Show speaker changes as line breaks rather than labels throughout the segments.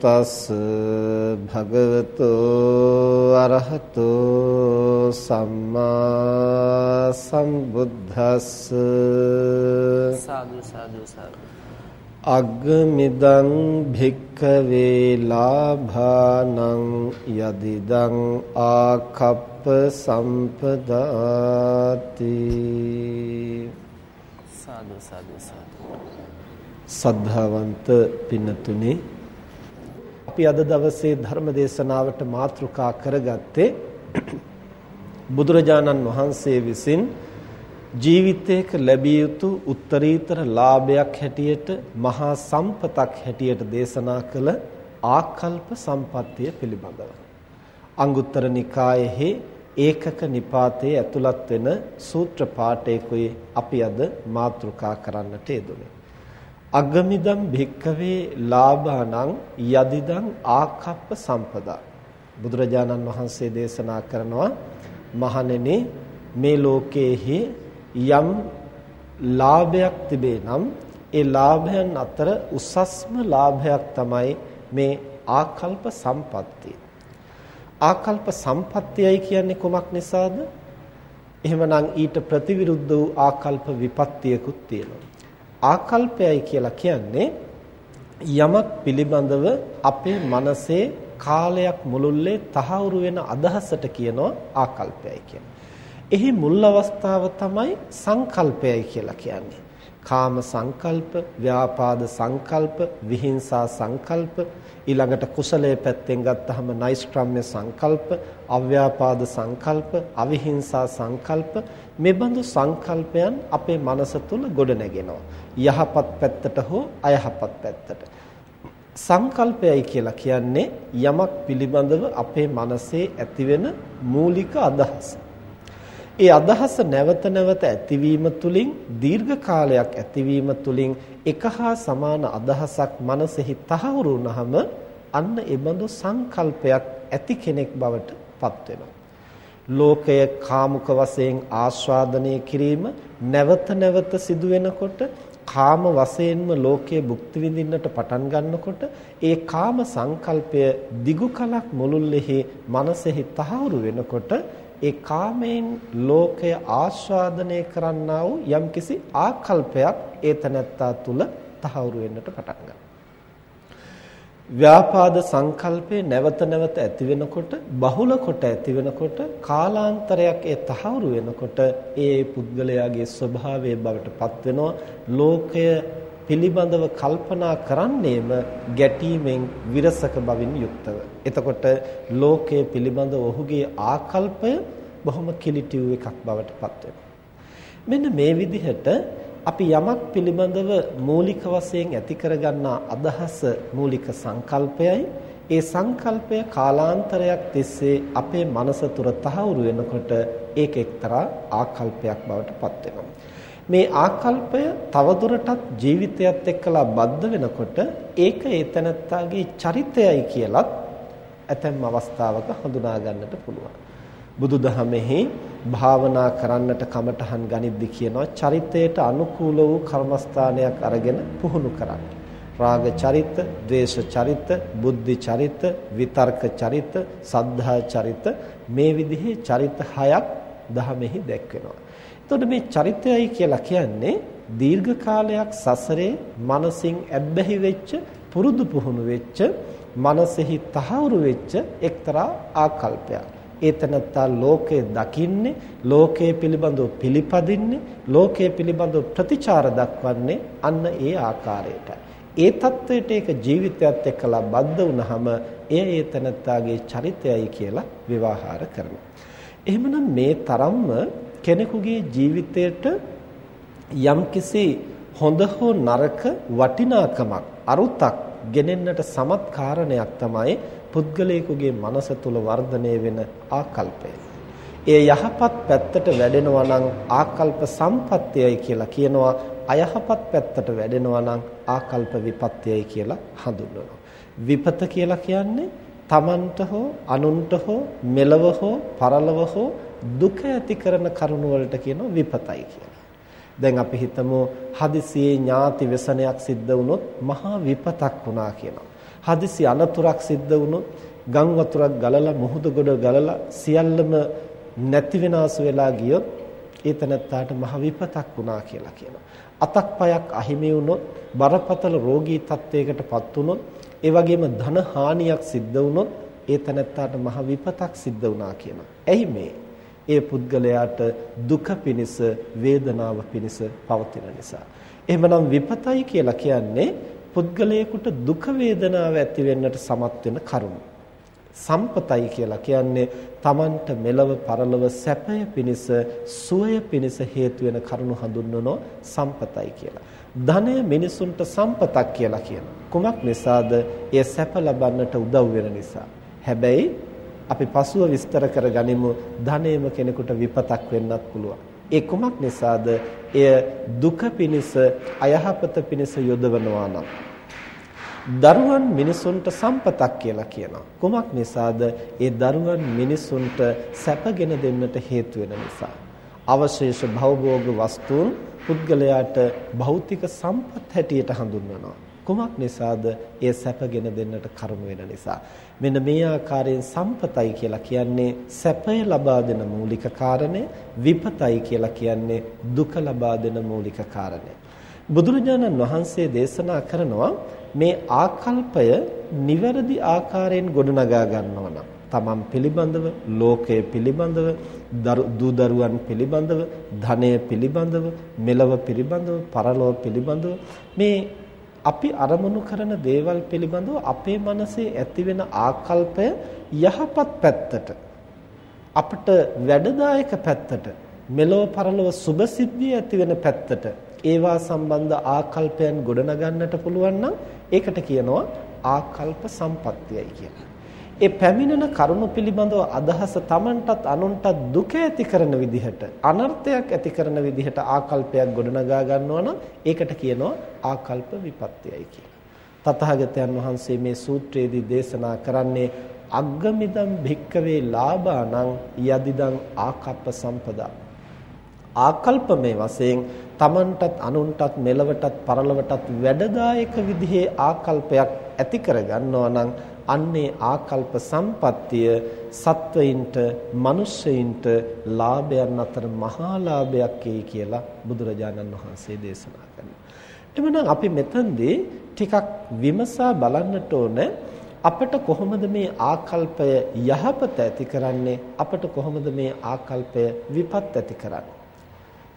තස් භගවතු අරහතෝ සම්මා සම්බුද්දස්ස.
සාදු සාදු සාදු.
අග්ගමිදං භික්ඛවේ ලාභානං යදිදං ආකප්ප සම්පදාති.
සාදු සාදු සාදු.
සද්ධාවන්ත පින්නතුනි අපි අද දවසේ ධර්ම දේශනාවට මාතෘකා කරගත්තේ බුදුරජාණන් වහන්සේ විසින් ජීවිතයක ලැබිය යුතු උත්තරීතර ලාභයක් හැටියට මහා සම්පතක් හැටියට දේශනා කළ ආකල්ප සම්පත්තිය පිළිබඳව. අංගුත්තර නිකායේ ඒකක නිපාතයේ ඇතුළත් වෙන සූත්‍ර පාඨයකයි අපි අද මාතෘකා කරන්නට යෙදුනේ. අග්ගමිදම් භික්කවේ ලාභානං යදිදං ආකප්ප සම්පදා බුදුරජාණන් වහන්සේ දේශනා කරනවා මහණෙනි මේ ලෝකයේහි යම් ලාභයක් තිබේ නම් ඒ ලාභයන් අතර උසස්ම ලාභයක් තමයි මේ ආකල්ප සම්පත්තිය. ආකල්ප සම්පත්තියයි කියන්නේ කොමක් නිසාද? එහෙමනම් ඊට ප්‍රතිවිරුද්ධ වූ ආකල්ප විපත්තියකුත් තියෙනවා. ආකල්පයයි කියලා කියන්නේ යමක් පිළිබඳව අපේ මනසේ කාලයක් මුළුල්ලේ තහවුරු වෙන අදහසට කියනවා ආකල්පයයි කියන්නේ. එහි මුල් අවස්ථාව තමයි සංකල්පයයි කියලා කියන්නේ. කාම සංකල්ප, ව්‍යාපාද සංකල්ප, විහිංසා සංකල්ප, ඊළඟට කුසලයේ පැත්තෙන් ගත්තහම නෛෂ්ක්‍රම්‍ය සංකල්ප, අව්‍යාපාද සංකල්ප, අවිහිංසා සංකල්ප මෙබඳු සංකල්පයන් අපේ මනස තුල ගොඩනැගෙනවා. යහපත් පැත්තට හෝ අයහපත් පැත්තට. සංකල්පයයි කියලා කියන්නේ යමක් පිළිබඳව අපේ මනසේ ඇතිවෙන මූලික අදහස. ඒ අදහස නැවත නැවත ඇතිවීම තුළින් දීර්ඝ කාලයක් ඇතිවීම තුළින් එක හා සමාන අදහසක් මනසෙහි තහවුරු වුනහම අන්න ඒ බඳු සංකල්පයක් ඇති කෙනෙක් බවට පත් වෙනවා. ලෝකය කාමුක වශයෙන් ආස්වාදනය කිරීම නැවත නැවත සිදු වෙනකොට කාම වශයෙන්ම ලෝකයේ භුක්ති විඳින්නට පටන් ගන්නකොට ඒ කාම සංකල්පය දිගු කලක් මුළුල්ලෙහි මනසෙහි තහවුරු වෙනකොට ඒ කාමයෙන් ලෝකය ආස්වාදනය කරන්නා වූ යම්කිසි ආකල්පයක් ඒ තනත්තා තුල තහවුරු වෙන්නට පටන් ගන්නවා. ව්‍යාපාද සංකල්පේ නැවත නැවත ඇති වෙනකොට බහුල කොට ඇති වෙනකොට කාලාන්තරයක් ඒ තහවුරු වෙනකොට ඒ පුද්ගලයාගේ ස්වභාවය බවට පත් වෙනවා ලෝකය පිළිබඳව කල්පනා කරන්නේම ගැටීමෙන් විරසක බවින් යුක්තව. එතකොට ලෝකයේ පිළිබඳව ඔහුගේ ආකල්පය බොහොම කිලිටි එකක් බවට පත් මෙන්න මේ විදිහට අපි යමක් පිළිබඳව මූලික වශයෙන් ඇති කරගන්නා අදහස මූලික සංකල්පයයි ඒ සංකල්පය කාලාන්තරයක් තිස්සේ අපේ මනස තුර තහවුරු වෙනකොට ඒක එක්තරා ආකල්පයක් බවට පත් වෙනවා. මේ ආකල්පය තවදුරටත් ජීවිතයත් එක්කලා බද්ධ වෙනකොට ඒක ඒතනත්තාගේ චරිතයයි කියලත් ඇතැම් අවස්ථාවක හඳුනා ගන්නට පුළුවන්. බුදුදහමෙහි භාවනා කරන්නට කමටහන් ගනිද්දි කියනවා චරිතයට අනුකූල වූ කර්මස්ථානයක් අරගෙන පුහුණු කරන්න. රාග චරිත, ද්වේෂ චරිත, බුද්ධි චරිත, විතර්ක චරිත, සද්ධා චරිත මේ විදිහේ චරිත හයක් දහමෙහි දැක්වෙනවා. එතකොට මේ චරිතයයි කියලා කියන්නේ දීර්ඝ කාලයක් සසරේ මනසින් ඇබ්බැහි වෙච්ච පුරුදු පුහුණු වෙච්ච මනසෙහි තහවුරු වෙච්ච එක්තරා ආකල්පයක්. ඒතනත්තා ලෝකය දකින්නේ ලෝකයේ පිළිබඳව පිළිපදින්නේ ලෝකයේ පිළිබඳව ප්‍රතිචාර දක්වන්නේ අන්න ඒ ආකාරයටයි ඒ தത്വයට ඒක ජීවිතයත් එක්කලා බද්ධ වුනහම එය ඒතනත්තාගේ චරිතයයි කියලා විවාහාර කරනවා. එහෙමනම් මේ තරම්ම කෙනෙකුගේ ජීවිතයට යම්කිසි හොඳ හෝ නරක වටිනාකමක් අරුතක් ගෙනෙන්නට සමත් කාරණයක් තමයි පුද්ගලයෙකුගේ මනස තුල වර්ධනය වෙන ආකල්පය. ඒ යහපත් පැත්තට වැඩෙනවා නම් ආකල්ප සම්පත්‍යයි කියලා කියනවා අයහපත් පැත්තට වැඩෙනවා නම් ආකල්ප විපත්‍යයි කියලා හඳුන්වනවා. විපත කියලා කියන්නේ තමන්ට හෝ අනුන්ට හෝ මෙලව හෝ පරලව හෝ දුක ඇති කරන කරුණ වලට කියනවා විපතයි කියලා. දැන් අපි හිතමු හදිසියේ ඥාති ව්‍යසනයක් සිද්ධ වුණොත් මහා විපතක් වුණා කියනවා. හදිසි අනතුරක් සිද්ධ වුණොත් ගම් වතුරක් ගලලා මුහුදු ගොඩ ගලලා සියල්ලම නැති වෙනාසු වෙලා ගියොත් ඒ තනත්තාට මහ විපතක් වුණා කියලා කියනවා. අතක් පයක් අහිමි වුණොත් බරපතල රෝගී තත්වයකටපත් වුණොත් ඒ වගේම ධන හානියක් සිද්ධ වුණොත් ඒ තනත්තාට මහ විපතක් සිද්ධ වුණා කියනවා. එයි මේ ඒ පුද්ගලයාට දුක පිනිස වේදනාව පිනිස පවතින නිසා. එහෙමනම් විපතයි කියලා කියන්නේ පුද්ගලයෙකුට දුක වේදනාව ඇති වෙන්නට සමත් වෙන කරුණ. සම්පතයි කියලා කියන්නේ Tamanට මෙලව පරලව සැපය පිනිස සුවය පිනිස හේතු වෙන කරුණු හඳුන්වනෝ සම්පතයි කියලා. ධනය මිනිසුන්ට සම්පතක් කියලා කියනවා. කුමක් නිසාද? ඒ සැප ලබන්නට උදව් වෙන නිසා. හැබැයි අපි පසුව විස්තර කරගනිමු ධනයම කෙනෙකුට විපතක් වෙන්නත් පුළුවන්. ඒ කුමක් නිසාද? එය දුක පිනිස අයහපත පිනිස යොදවනවා නම් දරුවන් මිනිසුන්ට සම්පතක් කියලා කියනවා. කුමක් නිසාද? ඒ දරුවන් මිනිසුන්ට සැපගෙන දෙන්නට හේතු වෙන නිසා. අවශේෂ භවභෝග වස්තුන් පුද්ගලයාට භෞතික සම්පත් හැටියට හඳුන්වනවා. කුමක් නිසාද? ඒ සැපගෙන දෙන්නට කරුණ වෙන නිසා. මෙන්න මේ ආකාරයෙන් සම්පතයි කියලා කියන්නේ සැපය ලබා දෙන මූලික කාරණය, විපතයි කියලා කියන්නේ දුක ලබා දෙන මූලික කාරණය. බුදුරජාණන් වහන්සේ දේශනා කරනවා මේ ආකල්පය නිවැරදි ආකාරයෙන් ගොඩනගා ගන්නවා නම් තමන් පිළිබඳව ලෝකය පිළිබඳව දූ දරුවන් පිළිබඳව ධනය පිළිබඳව මෙලව පිළිබඳව පරලොව පිළිබඳව මේ අපි අරමුණු කරන දේවල් පිළිබඳව අපේ මනසේ ඇතිවෙන ආකල්පය යහපත් පැත්තට අපට වැඩදායක පැත්තට මෙලොව පරලොව සුභසිද්ධිය ඇති වෙන පැත්තට ඒවා සම්බන්ධ ආකල්පයන් ගොඩනගන්නට පුළුවන් නම් ඒකට කියනවා ආකල්ප සම්පත්තියයි කියලා. ඒ පැමිණෙන කරුණ පිළිබඳව අදහස Tamanටත් අනුන්ටත් දුක ඇති කරන විදිහට අනර්ථයක් ඇති කරන විදිහට ආකල්පයක් ගොඩනගා ගන්නවා නම් ඒකට කියනවා ආකල්ප විපත්‍යයි කියලා. තථාගතයන් වහන්සේ මේ සූත්‍රයේදී දේශනා කරන්නේ අග්ගමිදම් භික්කවේ ලාභානං යදිදං ආකප්ප සම්පදා ආකල්පමේ වශයෙන් Tamanටත් අනුන්ටත් මෙලවටත් පරලවටත් වැඩදායක විදිහේ ආකල්පයක් ඇති කර ගන්නවා නම් අන්නේ ආකල්ප සම්පත්තිය සත්වයින්ට මිනිස්සෙයින්ට ලාභයන් අතර මහා ලාභයක් එයි කියලා බුදුරජාණන් වහන්සේ දේශනා කරනවා. එමනම් අපි මෙතනදී ටිකක් විමසා බලන්නට ඕන අපිට කොහොමද මේ ආකල්පය යහපත ඇති කරන්නේ අපිට කොහොමද මේ ආකල්පය විපත් ඇති කරන්නේ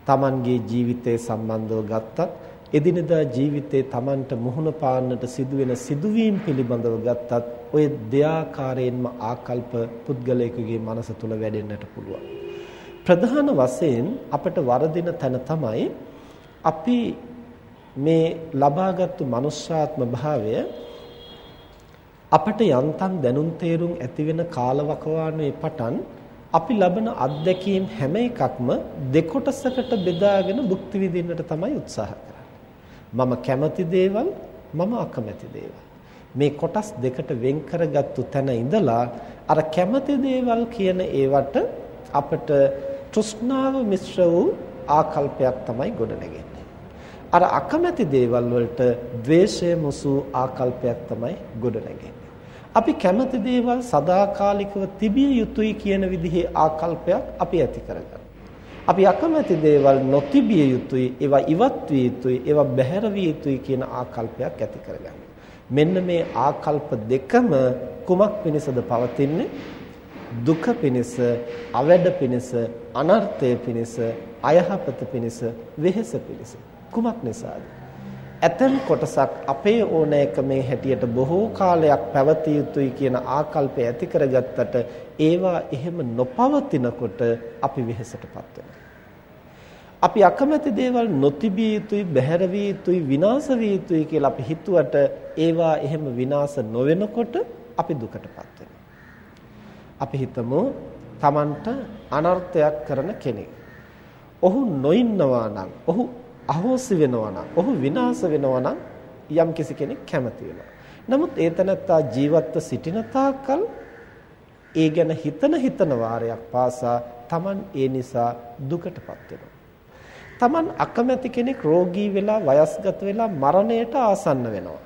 Tamanගේ ජීවිතය සම්බන්ධව ගත්තත් එදිනදා ජීවිතේ Tamanට මුහුණ පාන්නට සිදුවෙන සිදුවීම් පිළිබඳව ගත්තත් ඔය දෙආකාරයෙන්ම ආකල්ප පුද්ගලයෙකුගේ මනස තුල වැඩෙන්නට පුළුවන්. ප්‍රධාන වශයෙන් අපට වරදින තැන තමයි අපි මේ ලබාගත්තු මනුෂ්‍යාත්ම භාවය අපට යන්තම් දැනුම් තේරුම් ඇති වෙන කාලවකවානුවේ පටන් අපි ලබන අත්දැකීම් හැම එකක්ම දෙකොටසකට බෙදාගෙන භුක්ති විඳින්නට තමයි උත්සාහ මම කැමති දේවල් මම අකමැති දේවල්. මේ කොටස් දෙකට වෙන් කරගත්තු තැන ඉඳලා අර කැමති දේවල් කියන ඒවට අපිට තෘෂ්ණාව මිශ්‍ර වූ ආකල්පයක් තමයි ගොඩනැගෙන්නේ. අර අකමැති දේවල් වලට ද්වේෂය මුසු ආකල්පයක් තමයි ගොඩනැගෙන්නේ. අපි කැමති දේවල් සදාකාලිකව තිබිය යුතුයි කියන විදිහේ ආකල්පයක් අපි ඇති කරගන්නවා. අපි අකමැති දේවල් නොතිබිය යුතුයි ඒවා ඉවත් විය යුතුයි ඒවා බැහැර විය යුතුයි කියන ආකල්පයක් ඇති කරගන්න. මෙන්න මේ ආකල්ප දෙකම කුමක් පිණිසද පවතින්නේ? දුක පිණිස, අවැඩ පිණිස, අනර්ථය පිණිස, අයහපත පිණිස, වෙහෙස පිණිස. කුමක් නිසාද? ඇතන් කොටසක් අපේ ඕනෑකමේ හැටියට බොහෝ කාලයක් පැවතිය යුතුයි කියන ආකල්පය ඇති කරගත්තට ඒවා එහෙම නොපවතිනකොට අපි වෙහෙසටපත් වෙනවා. අපි අකමැති දේවල් නොතිබිය යුතුයි, බැහැර විය යුතුයි, විනාශ විය යුතුයි කියලා අපි හිතුවට ඒවා එහෙම විනාශ නොවෙනකොට අපි දුකටපත් වෙනවා. අපි හිතමු Tamanට අනර්ථයක් කරන කෙනෙක්. ඔහු නොඉන්නවා නම්, ඔහු අහෝසි වෙනවා නම්, ඔහු විනාශ වෙනවා නම් යම් කිසි කෙනෙක් කැමති වෙනවා. නමුත් ඒ තනත්තා ජීවත්ව සිටින තාක්කල් ඒ ගැන හිතන හිතන වාරයක් පාසා Taman ඒ නිසා දුකටපත් වෙනවා. Taman අකමැති කෙනෙක් රෝගී වෙලා වයස්ගත වෙලා මරණයට ආසන්න වෙනවා.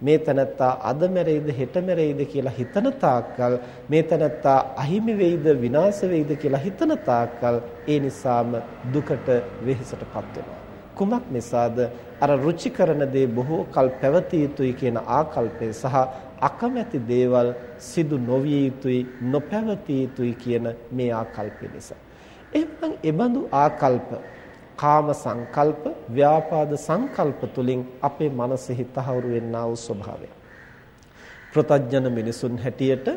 මේ තනත්තා අද මැරෙයිද හෙට මැරෙයිද කියලා හිතන තාක්කල් මේ තනත්තා අහිමි වෙයිද විනාශ වෙයිද කියලා හිතන තාක්කල් ඒ නිසාම දුකට වෙහෙසටපත් වෙනවා. කුමක් නිසාද අර රුචි කරන දේ බොහෝ කල් පැවතිය යුතුයි කියන ආකල්පය සහ අකමැති දේවල් සිදු නොවිය යුතුයි නොපැවතිය යුතුයි කියන මේ ආකල්පය නිසා එහෙනම් එබඳු ආකල්ප කාම සංකල්ප ව්‍යාපාද සංකල්ප තුලින් අපේ මනසෙහි තහවුරු වෙන්නා වූ ස්වභාවය. ප්‍රතඥන මිනිසුන් හැටියට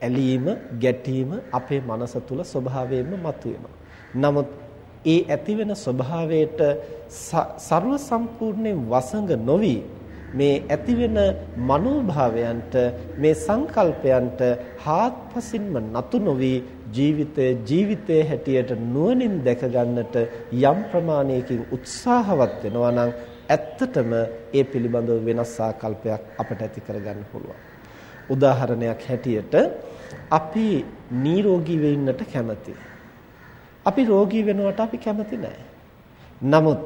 ඇලීම ගැටීම අපේ මනස තුල ස්වභාවයෙන්ම මතුවෙනවා. නමුත් ඒ ඇතිවෙන ස්වභාවයට ਸਰව සම්පූර්ණයෙන් වසඟ නොවි මේ ඇතිවෙන මනෝභාවයන්ට මේ සංකල්පයන්ට හාත්පසින්ම නතු නොවි ජීවිතය ජීවිතයේ හැටියට නුවණින් දැක ගන්නට යම් ප්‍රමාණයකින් උත්සාහවත් වෙනවා නම් ඇත්තටම ඒ පිළිබඳව වෙනස් ආකල්පයක් අපට ඇති කරගන්න පුළුවන්. උදාහරණයක් හැටියට අපි නිරෝගී වෙන්නට කැමතියි. අපි රෝගී වෙනවට අපි කැමති නැහැ. නමුත්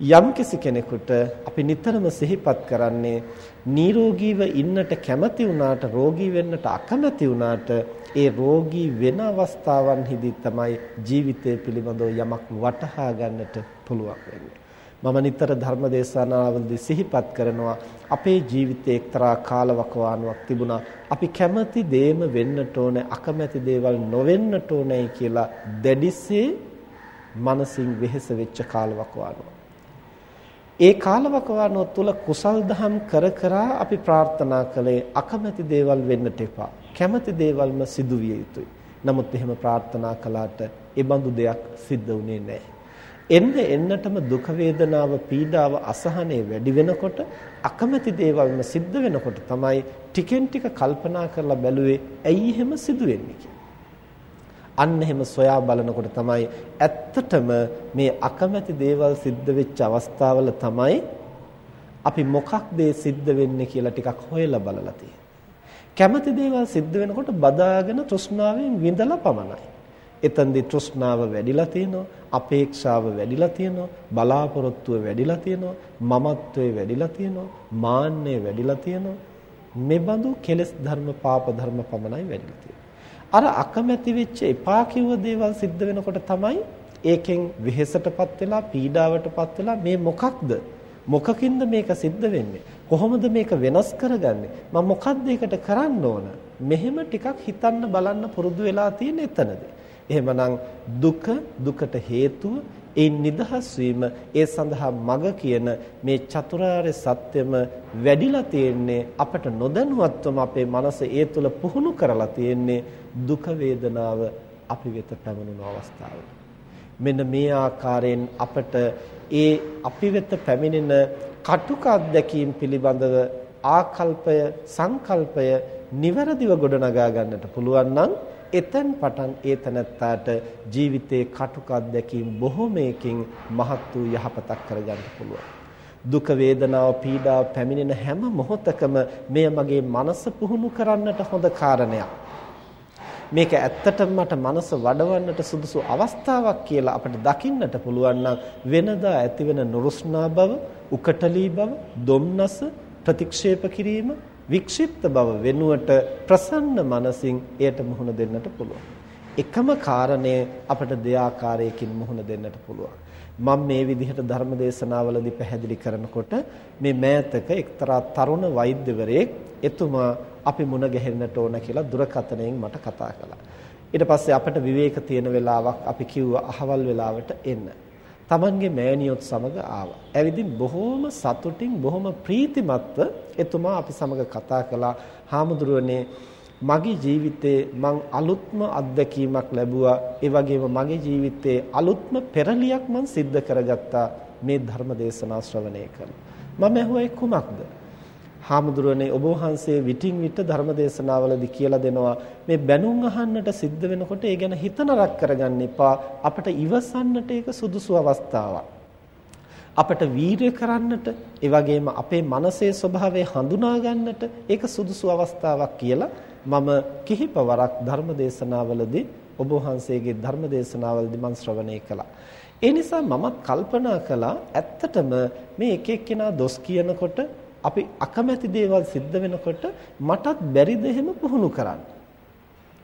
යම් කෙනෙකුට අපි නිතරම සිහිපත් කරන්නේ නිරෝගීව ඉන්නට කැමති වුණාට රෝගී වෙන්නට අකමැති වුණාට ඒ රෝගී වෙන අවස්ථාවන්හිදී තමයි ජීවිතය පිළිබඳව යමක් වටහා ගන්නට පුළුවන් වෙන්නේ. මම නිතර ධර්ම දේශනාවලදී සිහිපත් කරනවා අපේ ජීවිතේ එක්තරා කාලවකවානුවක් තිබුණා අපි කැමති දේම වෙන්නට ඕනේ අකමැති දේවල් නොවෙන්නට ඕනේ කියලා දැඩිසේ මනසින් වෙහෙස වෙච්ච කාලවකවානුව. ඒ කාලවකවානුව තුල කුසල් දහම් කර කර අපි ප්‍රාර්ථනා කළේ අකමැති දේවල් වෙන්නට එපා. කැමති දේවල්ම සිදු විය යුතුයි. නමුත් එහෙම ප්‍රාර්ථනා කළාට ඒ බඳු දෙයක් සිද්ධ වුණේ නැහැ. එන්න එන්නටම දුක වේදනාව පීඩාව අසහනය වැඩි වෙනකොට අකමැති දේවල්ම සිද්ධ වෙනකොට තමයි ටිකෙන් ටික කල්පනා කරලා බැලුවේ ඇයි එහෙම සිදු වෙන්නේ අන්න එහෙම සොයා බලනකොට තමයි ඇත්තටම මේ අකමැති දේවල් සිද්ධ වෙච්ච අවස්ථාවල තමයි අපි මොකක්ද සිද්ධ වෙන්නේ කියලා ටිකක් හොයලා බලලා තියෙන්නේ. කැමති දේවල් සිද්ධ වෙනකොට බදාගෙන තෘෂ්ණාවෙන් විඳලා පමණයි. එතෙන්දී තෘෂ්ණාව වැඩිලා තියෙනවා, අපේක්ෂාව වැඩිලා තියෙනවා, බලාපොරොත්තුව වැඩිලා තියෙනවා, මමත්වයේ වැඩිලා තියෙනවා, මාන්නය වැඩිලා තියෙනවා. මෙබඳු කෙලෙස් ධර්ම, පාප ධර්ම පමණයි වැඩිලා තියෙන්නේ. අර අකමැති වෙච්ච එපා කිව්ව දේවල් සිද්ධ වෙනකොට තමයි ඒකෙන් වෙහෙසටපත් වෙලා පීඩාවටපත් වෙලා මේ මොකක්ද? මොකකින්ද මේක සිද්ධ වෙන්නේ? කොහොමද මේක වෙනස් කරගන්නේ? මම මොකක්ද ඒකට කරන්න ඕන? මෙහෙම ටිකක් හිතන්න බලන්න පුරුදු වෙලා තියෙන එතනදී. එහෙමනම් දුක දුකට හේතුව ඒ නිදහස් වීම ඒ සඳහා මඟ කියන මේ චතුරාර්ය සත්‍යම වැඩිලා තියෙන්නේ අපට නොදැනුවත්වම අපේ මනස ඒ තුල පුහුණු කරලා තියෙන්නේ දුක වේදනාව අපි වෙත පැමිණෙන අවස්ථාවල මෙන්න මේ ආකාරයෙන් අපට ඒ අපි වෙත පැමිණෙන කටුක අත්දැකීම් පිළිබඳව ආකල්පය සංකල්පය නිවැරදිව ගොඩනගා ගන්නට පුළුවන් නම් එතෙන් පටන් ඒ තනත්තාට ජීවිතයේ කටුක අත්දැකීම් බොහෝමයකින් මහත් වූ යහපතක් කරගන්න පුළුවන්. දුක වේදනාව පීඩාව පැමිණෙන හැම මොහොතකම මෙය මගේ මනස පුහුණු කරන්නට හොඳ කාරණයක්. මේක ඇත්තටම මට මනස වඩවන්නට සුදුසු අවස්ථාවක් කියලා අපිට දකින්නට පුළුවන් නම් වෙනදා ඇතිවෙන නුරුස්නා බව, උකටලී බව, දුම්නස ප්‍රතික්ෂේප කිරීම, වික්ෂිප්ත බව වෙනුවට ප්‍රසන්න මනසින් එයට මුහුණ දෙන්නට පුළුවන්. එකම කාරණය අපට දෙආකාරයකින් මුහුණ දෙන්නට පුළුවන්. මම මේ විදිහට ධර්ම දේශනාවලදී පැහැදිලි කරනකොට මේ මෑතක එක්තරා තරුණ වෛද්‍යවරයෙක් එතුමා අපි මුණ ගැහෙන්නට ඕන කියලා දුරකථනයෙන් මට කතා කළා. ඊට පස්සේ අපිට විවේක තියෙන වෙලාවක් අපි කිව්වා අහවල් වෙලාවට එන්න. Tamange මෑණියොත් සමග ආවා. ඇවිදින් බොහොම සතුටින් බොහොම ප්‍රීතිමත්ව එතුමා අපි සමග කතා කළා. "හාමුදුරුවනේ මගේ ජීවිතේ මං අලුත්ම අත්දැකීමක් ලැබුවා. ඒ වගේම මගේ ජීවිතේ අලුත්ම පෙරලියක් මං සිද්ධ කරගත්තා මේ ධර්ම දේශනා ශ්‍රවණය කරලා. මම ඇහුවා කුමක්ද? හාමුදුරනේ ඔබ වහන්සේ විටින් විට ධර්ම දේශනාවලදී කියලා දෙනවා. මේ බැනුම් අහන්නට සිද්ධ වෙනකොට ඒ ගැන හිත නරක කරගන්න එපා. අපට ඉවසන්නට ඒක සුදුසු අවස්ථාවක්. අපට වීරය කරන්නට ඒ වගේම අපේ මනසේ ස්වභාවය හඳුනා ගන්නට ඒක සුදුසු අවස්ථාවක් කියලා මම කිහිප වරක් ධර්ම දේශනාවලදී ඔබ වහන්සේගේ ධර්ම දේශනාවලදී මම ශ්‍රවණය කළා. ඒ නිසා මමත් කල්පනා කළා ඇත්තටම මේ එක එක්කෙනා දොස් කියනකොට අපි අකමැති දේවල් සිද්ධ වෙනකොට මටත් බැරිද එහෙම පුහුණු කරන්න.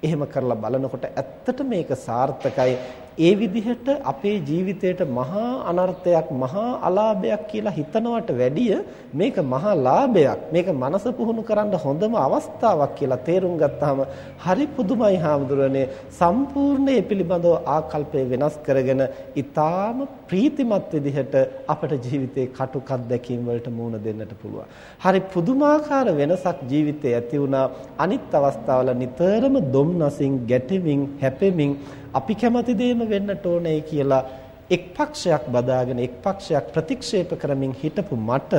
එහෙම කරලා බලනකොට ඇත්තට මේක සාර්ථකයි ඒ විදිහට අපේ ජීවිතයට මහා අනර්ථයක් මහා අලාභයක් කියලා හිතනවට වැඩිය මේක මහා ලාභයක්. මේක මනස පුහුණු කරන්න හොඳම අවස්ථාවක් කියලා තේරුම් ගත්තාම හරි පුදුමයි හාමුදුරනේ. සම්පූර්ණ ඒ පිළිබඳව ආකල්පය වෙනස් කරගෙන ඊටාම ප්‍රීතිමත් විදිහට අපට ජීවිතේ කටුකක් දැකීම් වලට මුහුණ දෙන්නට පුළුවන්. හරි පුදුමාකාර වෙනසක් ජීවිතේ ඇති වුණා. අනිත් අවස්ථාවල නිතරම දුම්නසින් ගැටෙමින් හැපෙමින් අපි කැමති දේම වෙන්නට ඕනේ කියලා එක් පක්ෂයක් බදාගෙන එක් පක්ෂයක් ප්‍රතික්ෂේප කරමින් හිටපු මට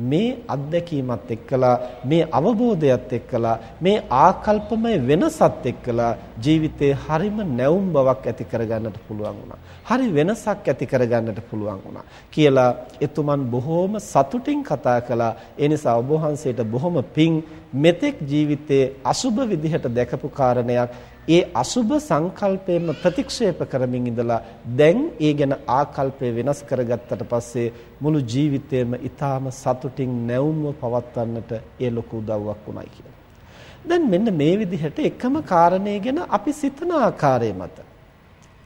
මේ අත්දැකීමත් එක්කලා මේ අවබෝධයත් එක්කලා මේ ආකල්පමය වෙනසත් එක්කලා ජීවිතේ හරිම නැවුම් බවක් ඇති කරගන්නට පුළුවන් වුණා. හරි වෙනසක් ඇති කරගන්නට පුළුවන් වුණා කියලා එතුමන් බොහෝම සතුටින් කතා කළා. ඒ නිසා ඔබ වහන්සේට බොහොම පිං මෙතෙක් ජීවිතයේ අසුබ විදිහට දැකපු කාරණයක් ඒ අසුබ සංකල්පයෙන්ම ප්‍රතික්ෂේප කරමින් ඉඳලා දැන් ඒ ගැන ආකල්පය වෙනස් කරගත්තට පස්සේ මුළු ජීවිතේම ඊටාම සතුටින් නැවුම්ව පවත්වන්නට ඒ ලොකු උදව්වක් වුණයි කියලා. දැන් මෙන්න මේ විදිහට එකම කාරණේ ගැන අපි සිතන ආකාරය මත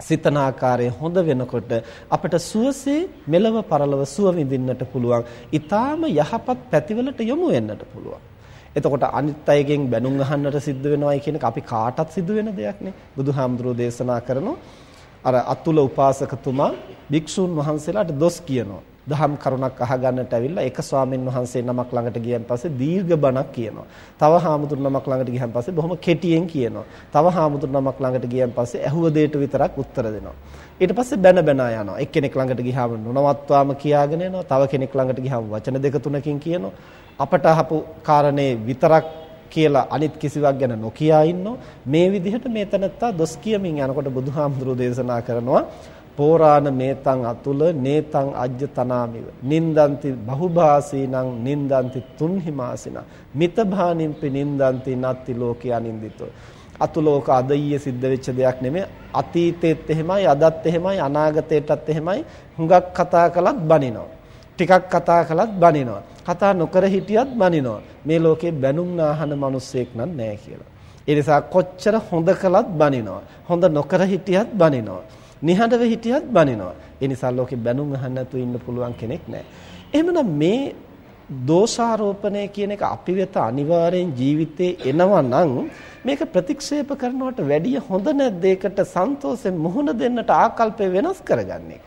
සිතන ආකාරය හොඳ වෙනකොට අපිට සුවසේ මෙලව පරලව සුව විඳින්නට පුළුවන්. ඊටාම යහපත් පැතිවලට යොමු වෙන්නට පුළුවන්. එතකොට අනිත් අයගෙන් බැනුම් අහන්නට සිද්ධ වෙනවයි කියන එක අපි කාටත් සිද්ධ වෙන දෙයක් නේ. බුදුහාමුදුරෝ දේශනා කරනවා අර අතුල උපාසකතුමා භික්ෂුන් වහන්සේලාට දොස් කියනවා. දහම් කරුණක් අහගන්නට ඇවිල්ලා එක ස්වාමීන් වහන්සේ නමක් ළඟට ගියන් පස්සේ දීර්ඝ බණක් කියනවා. තව හාමුදුරු නමක් ළඟට ගියන් පස්සේ බොහොම කෙටියෙන් කියනවා. තව හාමුදුරු නමක් ළඟට ගියන් පස්සේ ඇහුව දෙයට විතරක් උත්තර දෙනවා. ඊට පස්සේ බැන බැන යනවා. එක්කෙනෙක් ළඟට ගියාම නොනවත්වාම කියාගෙන යනවා. තව කෙනෙක් ළඟට ගියාම වචන දෙක තුනකින් කියනවා. අපට අහපු කාරණේ විතරක් කියලා අනිත් කිසිවක් ගැන නොකියා ඉන්නෝ. මේ විදිහට මේ තනත්තා දොස් කියමින් යනකොට බුදුහාමුදුරුවෝ දේශනා කරනවා පෝරාණ මේතං අතුල නේතං අජ්ජ තනාමිව නින්දන්ති බහුභාසීනං නින්දන්ති තුන්හිමාසින. මිතභානින්පි නින්දන්ති නත්ති ලෝකේ අනින්දිතෝ. අතුලෝක අද ඊයේ සිද්ධ වෙච්ච දෙයක් නෙමෙයි. අතීතෙත් එහෙමයි අදත් එහෙමයි අනාගතේටත් එහෙමයි. හුඟක් කතා කළත් බනිනවා. ටිකක් කතා කළත් බනිනවා කතා නොකර හිටියත් බනිනවා. මේ ලෝකේ බැනුම් නාහන මිනිස්සෙක් නම් නැහැ කියලා. ඒ නිසා කොච්චර හොඳ කළත් බනිනවා. හොඳ නොකර හිටියත් බනිනවා. නිහඬව හිටියත් බනිනවා. ඒ නිසා ලෝකේ බැනුම් අහන්න නැතුව ඉන්න පුළුවන් කෙනෙක් නැහැ. එහෙමනම් මේ දෝෂාරෝපණය කියන එක අපි වෙත අනිවාර්යෙන් ජීවිතේ එනවා නම් මේක ප්‍රතික්ෂේප කරනවට වැඩිය හොඳ නැද්ද ඒකට සන්තෝෂයෙන් මුහුණ දෙන්නට ආකල්පය වෙනස් කරගන්න එක.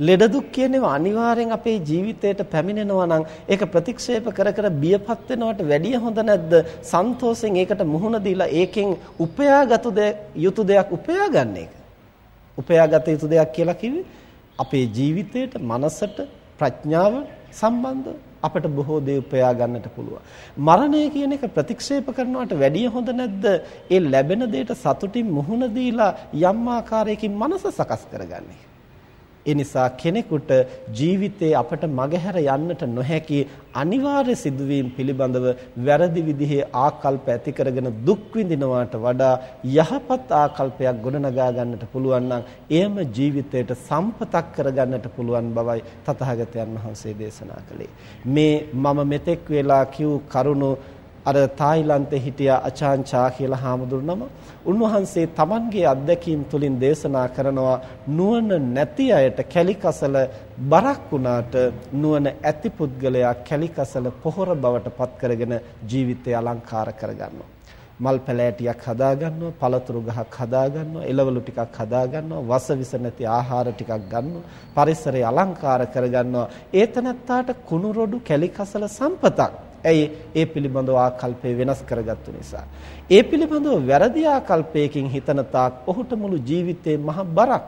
ලෙඩ දුක් කියනේවා අනිවාර්යෙන් අපේ ජීවිතයට පැමිණෙනවා නම් ඒක ප්‍රතික්ෂේප කර කර බියපත් වෙනවට වැඩිය හොඳ නැද්ද? සන්තෝෂෙන් ඒකට මුහුණ දීලා ඒකෙන් උපයාගත් යුතු දෙයක් උපයා ගන්න එක. උපයාගත යුතු දෙයක් කියලා කිව්වේ අපේ ජීවිතයට, මනසට, ප්‍රඥාව සම්බන්ධ අපට බොහෝ දේ උපයා ගන්නට පුළුවන්. මරණය කියන එක ප්‍රතික්ෂේප කරනවට වැඩිය හොඳ නැද්ද? ඒ ලැබෙන දෙයට සතුටින් මුහුණ දීලා යම් ආකාරයකින් මනස සකස් කරගන්නේ. ඒ නිසා කෙනෙකුට ජීවිතේ අපට මගහැර යන්නට නොහැකි අනිවාර්ය සිදුවීම් පිළිබඳව වැරදි විදිහේ ආකල්ප ඇති කරගෙන දුක් විඳිනවාට වඩා යහපත් ආකල්පයක් ගොඩනගා ගන්නට පුළුවන් නම් එයම ජීවිතයට සම්පතක් කරගන්නට පුළුවන් බවයි තථාගතයන් වහන්සේ දේශනා කළේ. මේ මම මෙතෙක් වෙලා කිව් කරුණු අර තායිලන්තේ හිටිය අචාන්චා කියලා හාමුදුරුනම උන්වහන්සේ Tamanගේ අත්දැකීම් තුලින් දේශනා කරනවා නුවණ නැති අයට කැලිකසල බරක් වුණාට නුවණ ඇති පුද්ගලයා කැලිකසල පොහොර බවට පත් කරගෙන ජීවිතය අලංකාර කරගන්නවා. මල් පැලෑටියක් හදා ගන්නවා පළතුරු ගහක් හදා ගන්නවා එළවලු ටිකක් හදා ගන්නවා වස විස නැති ආහාර ටිකක් ගන්නවා පරිසරය අලංකාර කරගන්නවා. ඒතනත්තාට කුණු රොඩු කැලිකසල සම්පතක්. ඇයි ඒ පිළිබඳව ආකල්පය වෙනස් කරගත්තු නිසා. ඒ පිළිබඳව වැරදි ආකල්පයකින් හිතන තාක් ඔහුට මුළු ජීවිතේ මහ බරක්,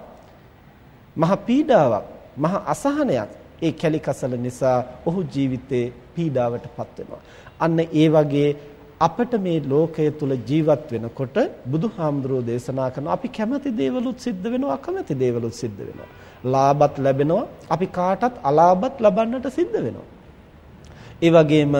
මහ පීඩාවක්, මහ අසහනයක් ඒ කැලිකසල නිසා ඔහු ජීවිතේ පීඩාවටපත් වෙනවා. අන්න ඒ වගේ අපිට මේ ලෝකය තුල ජීවත් වෙනකොට බුදුහාමුදුරෝ දේශනා කරන අපි කැමති දේවලුත් සිද්ධ වෙනවා අකමැති දේවලුත් සිද්ධ වෙනවා. ලාභත් ලැබෙනවා අපි කාටත් අලාභත් ලබන්නට සිද්ධ වෙනවා. ඒ වගේම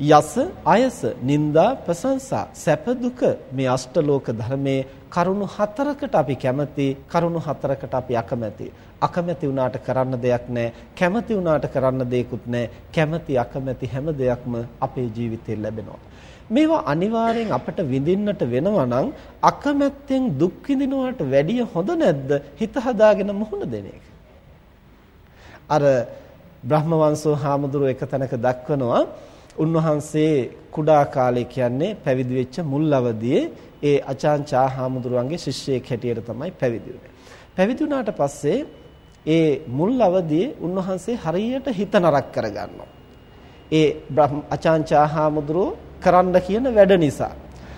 යස අයස නිന്ദා ප්‍රශංසා සැප දුක මේ අෂ්ටලෝක ධර්මයේ කරුණු හතරකට අපි කැමති කරුණු හතරකට අපි අකමැති. අකමැති වුණාට කරන්න දෙයක් නැහැ කැමති වුණාට කරන්න දෙයක්වත් නැහැ. කැමති අකමැති හැම දෙයක්ම අපේ ජීවිතේ ලැබෙනවා. මේවා අනිවාර්යෙන් අපට විඳින්නට වෙනවා නම් අකමැත්තෙන් දුක් විඳිනවට වැඩිය හොඳ නැද්ද? හිත හදාගෙන මුහුණ දෙන එක. අර බ්‍රහ්මවංශෝ හාමුදුරුව එක තැනක දක්වනවා උන්වහන්සේ කුඩා කාලේ කියන්නේ පැවිදි වෙච්ච මුල් අවදියේ ඒ අචාන්චා හාමුදුරුවන්ගේ ශිෂ්‍යයෙක් හැටියට තමයි පැවිදි වුනේ. පැවිදි වුණාට පස්සේ ඒ මුල් අවදියේ උන්වහන්සේ හරියට හිත නරක කරගන්නවා. ඒ අචාන්චා හාමුදුරුව කරන්න කියන වැඩ නිසා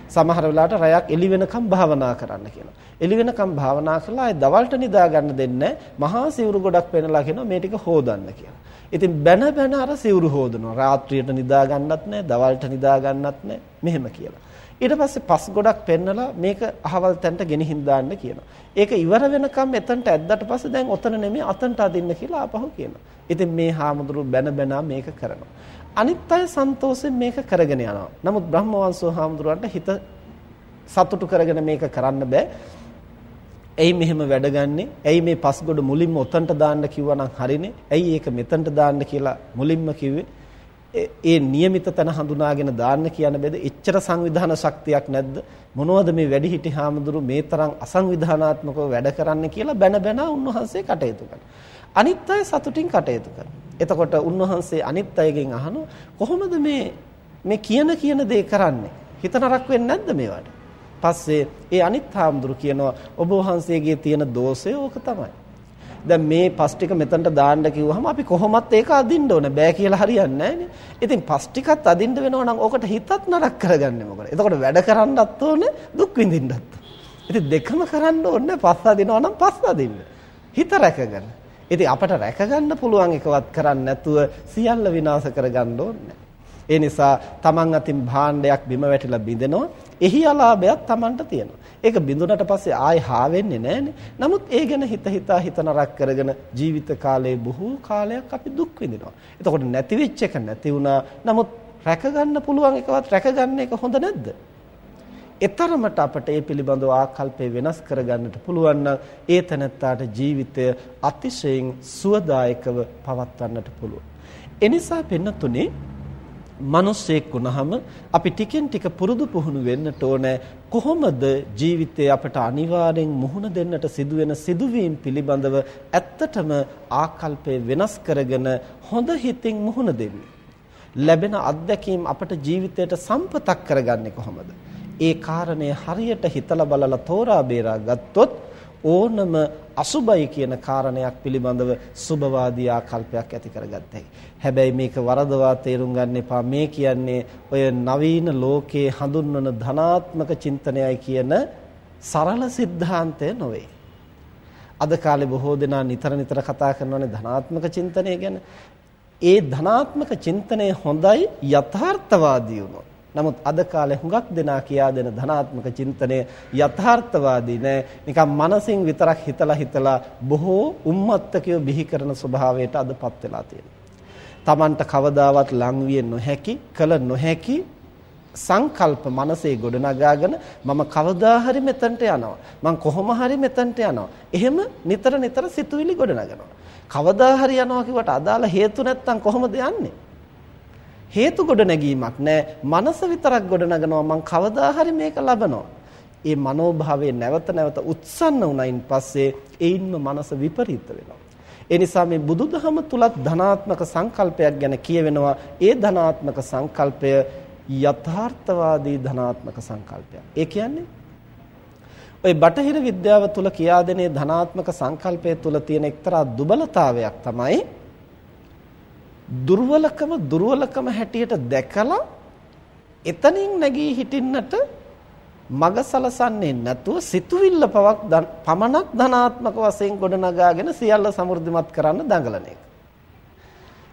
සමහර වෙලාවට රැයක් එළි වෙනකම් භාවනා කරන්න කියනවා. එළි වෙනකම් භාවනා කළා ඒ දවල්ට නිදා ගන්න දෙන්නේ මහා සිවුරු ගොඩක් පෙන්නලා කියනවා මේ ටික හොදන්න කියලා. ඉතින් බැන බැන අර සිවුරු හොදනවා. රාත්‍රියට නිදා ගන්නත් නැහැ, දවල්ට නිදා ගන්නත් නැහැ. මෙහෙම කියලා. ඊට පස්සේ පස් ගොඩක් පෙන්නලා මේක අහවල් තැනට ගෙනihin දාන්න කියනවා. ඒක ඉවර වෙනකම් එතනට ඇද්දාට පස්සේ දැන් ඔතන නෙමෙයි අතනට අදින්න කියලා ආපහු කියනවා. ඉතින් මේ හාමුදුරු බැන බැන මේක කරනවා. අනිත් අය සන්තෝෂයෙන් මේක කරගෙන යනවා. නමුත් බ්‍රහ්මවංශෝ හාමුදුරුවන්ට හිත සතුටු කරගෙන මේක කරන්න බෑ. ඇයි මෙහෙම වැඩ ගන්නෙ? ඇයි මේ පස්ගොඩ මුලින්ම ඔතනට දාන්න කිව්වනම් හරිනේ. ඇයි ඒක මෙතනට දාන්න කියලා මුලින්ම කිව්වේ? ඒ નિયમિત තන හඳුනාගෙන දාන්න කියන බෙද එච්චර සංවිධාන ශක්තියක් නැද්ද? මොනවද මේ වැඩිහිටි හාමුදුරු මේ තරම් අසංවිධානාත්මකව වැඩ කරන්න කියලා බැන බැන උන්වහන්සේ කටයුතු කරනවා. අනිත් අය සතුටින් කටයුතු කරනවා. එතකොට උන්වහන්සේ අනිත් අයගෙන් අහනවා කොහොමද මේ මේ කියන කියන දේ කරන්නේ? හිත නරක වෙන්නේ නැද්ද මේවට? පස්සේ ඒ අනිත් හාමුදුරු කියනවා ඔබ වහන්සේගේ තියෙන දෝෂය ඕක තමයි. දැන් මේ පස් ටික මෙතනට දාන්න කිව්වහම අපි කොහොමත් ඒක අදින්න ඕන බෑ කියලා හරියන්නේ නැහැනේ. ඉතින් පස් ටිකත් අදින්න වෙනවා නම් ඕකට හිතත් නරක කරගන්නේ මොකද? එතකොට වැඩ කරන්නත් ඕනේ දුක් විඳින්නත්. ඉතින් දෙකම කරන්න ඕනේ පස් අදිනවා නම් පස් අදින්න. හිත රැකගන්න. ඉතින් අපට රැකගන්න පුළුවන් එකවත් කරන්නේ නැතුව සියල්ල විනාශ කරගන්න ඕනේ. ඒ නිසා Taman අතින් භාණ්ඩයක් බිම වැටිලා බිඳෙනවා. එහි අලාභයක් Tamanට තියෙනවා. ඒක බිඳුනට පස්සේ ආයෙ හා වෙන්නේ නැහනේ. නමුත් ඒ ගැන හිත හිතා හිත නරක කරගෙන ජීවිත කාලයේ බොහෝ කාලයක් අපි දුක් විඳිනවා. එතකොට නැති වෙච්ච එක නැති වුණා. නමුත් රැකගන්න පුළුවන් එකවත් රැකගන්න එක හොඳ නැද්ද? එතරමට අපට ඒ පිළිබඳව ආකල්පය වෙනස් කරගන්නට පුළුවන් නම් ඒ තැනත්තාට ජීවිතය අතිශයින් සුවදායකව පවත්වන්නට පුළුවන්. එනිසා පෙන්නතුනේ මිනිස්සෙක් වුණාම අපි ටිකෙන් ටික පුරුදු පුහුණු වෙන්නට ඕනේ. කොහොමද ජීවිතේ අපට අනිවාර්යෙන් මුහුණ දෙන්නට සිදුවෙන සිදුවීම් පිළිබඳව ඇත්තටම ආකල්පය වෙනස් කරගෙන හොඳ හිතින් මුහුණ දෙන්නේ ලැබෙන අත්දැකීම් අපට ජීවිතයට සම්පතක් කරගන්නේ කොහොමද? ඒ කාරණය හරියට හිතලා බලලා තෝරා බේරා ගත්තොත් ඕනම අසුබයි කියන කාරණයක් පිළිබඳව සුබවාදී ආකල්පයක් ඇති කරගත්තයි. හැබැයි මේක වරදවා තේරුම් ගන්න එපා. මේ කියන්නේ ඔය නවීන ලෝකයේ හඳුන්වන ධනාත්මක චින්තනයයි කියන සරල સિદ્ધාන්තය නොවේ. අද කාලේ බොහෝ දෙනා නිතර නිතර කතා කරනවානේ ධනාත්මක චින්තනය ගැන. ඒ ධනාත්මක චින්තනය හොඳයි යථාර්ථවාදී වුණොත්. නමුත් අද කාලේ හුඟක් දෙනා කියා දෙන ධනාත්මක චින්තනය යථාර්ථවාදී නෑ. නිකන් මනසින් විතරක් හිතලා හිතලා බොහෝ උම්මත්තකයෝ බිහි කරන ස්වභාවයට අදපත් වෙලා තියෙනවා. Tamanට කවදාවත් ලං විය නොහැකි, කල නොහැකි සංකල්ප මනසේ ගොඩනගාගෙන මම කවදා හරි මෙතනට යනවා. මං කොහොම හරි මෙතනට යනවා. එහෙම නිතර නිතර සිතුවිලි ගොඩනගනවා. කවදා හරි යනවා කිව්වට අදාළ හේතු නැත්තම් කොහොමද යන්නේ? හේතු ගොඩ නැගීමක් නෑ. මනස විතරක් ගොඩ නගනවා මං කවදා හරි මේක ලබනවා. ඒ මනෝභාවයේ නැවත නැවත උත්සන්න වුණයින් පස්සේ ඒින්ම මනස විපරීත වෙනවා. ඒ නිසා මේ බුදුදහම තුලත් ධනාත්මක සංකල්පයක් ගැන කියවෙනවා. ඒ ධනාත්මක සංකල්පය යථාර්ථවාදී ධනාත්මක සංකල්පයක්. ඒ කියන්නේ ඔය බටහිර විද්‍යාව තුල කියා දෙනේ ධනාත්මක සංකල්පය තුල තියෙන එක්තරා දුබලතාවයක් තමයි දුර්වලකම දුර්වලකම හැටියට දැකලා එතනින් නැගී හිටින්නට මග සලසන්නේ නැතුව සිතුවිල්ල පවක් පමණක් ධනාත්මක වශයෙන් ගොඩනගාගෙන සියල්ල සමෘද්ධිමත් කරන්න දඟලන එක.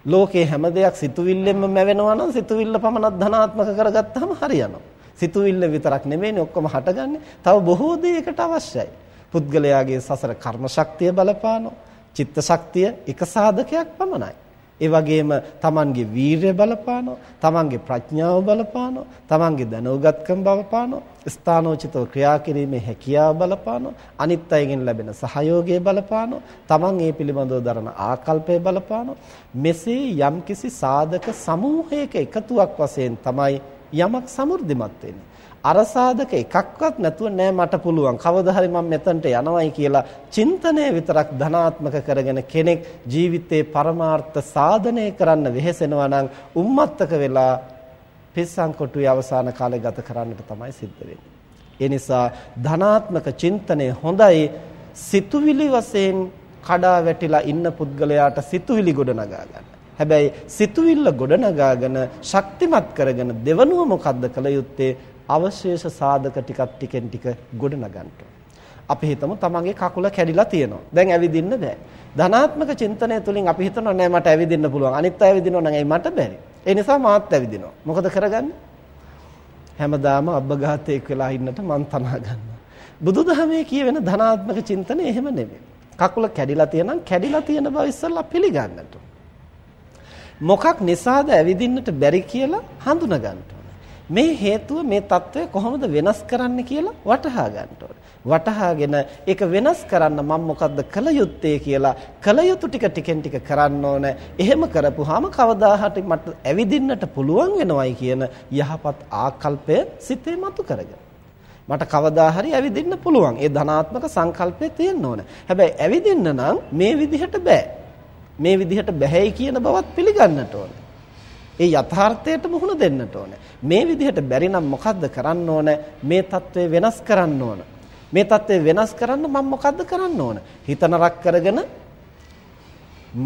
ලෝකේ හැම දෙයක් සිතුවිල්ලෙන්ම මැවෙනවා නම් සිතුවිල්ල පමණක් ධනාත්මක කරගත්තාම හරියනවා. සිතුවිල්ල විතරක් නෙමෙයිනේ ඔක්කොම හටගන්නේ. තව බොහෝ දේයකට අවශ්‍යයි. පුද්ගලයාගේ සසර කර්ම ශක්තිය බලපානවා. චිත්ත ශක්තිය එක සාධකයක් පමණයි. ඒ වගේම තමන්ගේ වීරය බලපානවා, තමන්ගේ ප්‍රඥාව බලපානවා, තමන්ගේ දැනුගත්කම් බලපානවා, ස්ථානෝචිතව ක්‍රියා කිරීමේ හැකියාව බලපානවා, අනිත් අයගෙන් ලැබෙන සහයෝගය බලපානවා, තමන් ඒ පිළිබඳව දරන ආකල්පය බලපානවා. මෙසේ යම්කිසි සාධක සමූහයක එකතුවක් වශයෙන් තමයි යමක් සමෘද්ධිමත් වෙන්නේ. අර සාධක එකක්වත් නැතුව නෑ මට පුළුවන් කවදා හරි මම මෙතනට යනවයි කියලා චින්තනය විතරක් ධනාත්මක කරගෙන කෙනෙක් ජීවිතේ පරමාර්ථ සාධනය කරන්න වෙහෙසෙනවා නම් උම්මත්තක වෙලා පිස්සන් කොටුවේ අවසාන කාලය ගත කරන්නට තමයි සිද්ධ වෙන්නේ. ඒ නිසා ධනාත්මක චින්තනය හොඳයි සිතුවිලි වශයෙන් කඩා වැටිලා ඉන්න පුද්ගලයාට සිතුවිලි ගොඩනගා ගන්න. හැබැයි සිතුවිල්ල ගොඩනගාගෙන ශක්තිමත් කරගෙන දෙවනුව මොකද්ද කළ යුත්තේ අවශේෂ සාධක ටිකක් ටිකෙන් ටික ගොඩනගන්න අපි හිතමු තමන්ගේ කකුල කැඩිලා තියෙනවා. දැන් ඇවිදින්න බෑ. ධනාත්මක චින්තනය තුලින් අපි හිතනවා නෑ මට ඇවිදින්න පුළුවන්. අනිත් අය ඇවිදිනවා නම් ඇයි මට බැරි? ඒ නිසා මාත් ඇවිදිනවා. මොකද කරගන්නේ? හැමදාම අබ්බඝාතයක් වෙලා ඉන්නට මං තනා ගන්නවා. බුදුදහමේ කියවෙන ධනාත්මක චින්තනය එහෙම නෙමෙයි. කකුල කැඩිලා තියෙනම් කැඩිලා තියෙන බව ඉස්සෙල්ලා පිළිගන්නට. මොකක් නිසාද ඇවිදින්නට බැරි කියලා හඳුනා ගන්න මේ හේතුව මේ తত্ত্বය කොහොමද වෙනස් කරන්න කියලා වටහා ගන්න වටහාගෙන ඒක වෙනස් කරන්න මම මොකද්ද කළ යුත්තේ කියලා කළ යුතු ටික ටිකෙන් ටික කරන්න ඕන. එහෙම කරපුවාම කවදාහට මට ඇවිදින්නට පුළුවන් වෙනවයි කියන යහපත් ආකල්පය සිතේ මතු කරගන්න. මට කවදා හරි ඇවිදින්න පුළුවන්. ඒ ධනාත්මක සංකල්පය තියෙන්න ඕන. හැබැයි ඇවිදින්න නම් මේ විදිහට බෑ. මේ විදිහට බෑයි කියන බවත් පිළිගන්නට ඕනේ. ඒ යථාර්ථයට මුහුණ දෙන්නට ඕනේ. මේ විදිහට බැරි නම් මොකද්ද කරන්න ඕනේ? මේ தત્ත්වය වෙනස් කරන්න ඕන. මේ தત્ත්වය වෙනස් කරන්න මම මොකද්ද කරන්න ඕන? හිතන රක් කරගෙන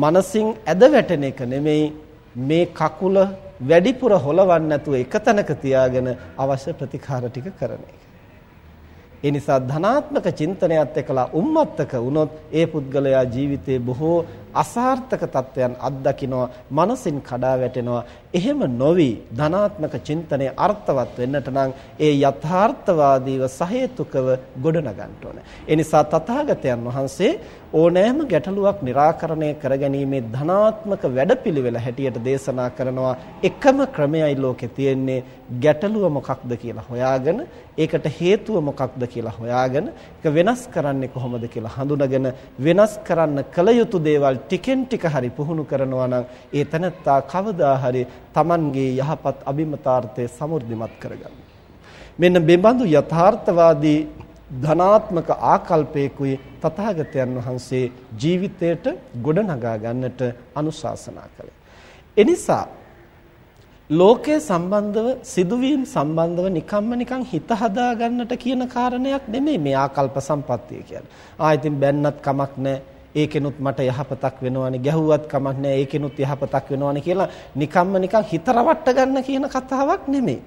මනසින් ඇද වැටෙන එක නෙමෙයි මේ කකුල වැඩිපුර හොලවන්න නැතුව එක තැනක තියාගෙන අවශ්‍ය ප්‍රතිකාර ටික කරන එක. ඒ නිසා ධනාත්මක චින්තනයත් එක්කලා උම්මත්තක වුණොත් ඒ පුද්ගලයා ජීවිතේ බොහෝ අසාර්ථක තත්වයන් අත්දකිනවා මනසින් කඩා වැටෙනවා එහෙම නොවි ධනාත්මක චින්තනය අර්ථවත් වෙන්නට නම් ඒ යථාර්ථවාදීව සහේතුකව ගොඩනගන්න ඕන. ඒ නිසා තථාගතයන් වහන්සේ ඕනෑම ගැටලුවක් निराකරණය කරගැනීමේ ධනාත්මක වැඩපිළිවෙල හැටියට දේශනා කරනවා එකම ක්‍රමයයි ලෝකේ තියෙන්නේ ගැටලුව මොකක්ද කියලා හොයාගෙන ඒකට හේතුව මොකක්ද කියලා හොයාගෙන ඒක වෙනස් කරන්නේ කොහොමද කියලා හඳුනාගෙන වෙනස් කරන්න කල යුතු දේවල් ටිකෙන් ටික හරි පුහුණු කරනවා නම් ඒ තනත්තා කවදා හරි Tamanගේ යහපත් අභිමතාර්ථය සමෘද්ධිමත් කරගන්න. මෙන්න බෙබඳු යථාර්ථවාදී ධනාත්මක ආකල්පයකුයි තථාගතයන් වහන්සේ ජීවිතයට ගොඩනගා ගන්නට අනුශාසනා කළේ. එනිසා ලෝකයේ සම්බන්ධව සිදුවීම් සම්බන්ධව නිකම්ම නිකන් හිත හදා ගන්නට කියන කාරණයක් නෙමෙයි මේ ආකල්ප සම්පත්තිය කියන්නේ. ආ ඉතින් බැන්නත් කමක් නැහැ. ඒකෙනුත් මට යහපතක් වෙනවනේ ගැහුවත් කමක් නැහැ ඒකෙනුත් යහපතක් වෙනවනේ කියලා නිකම්ම නිකන් හිත රවට්ට ගන්න කියන කතාවක් නෙමෙයි.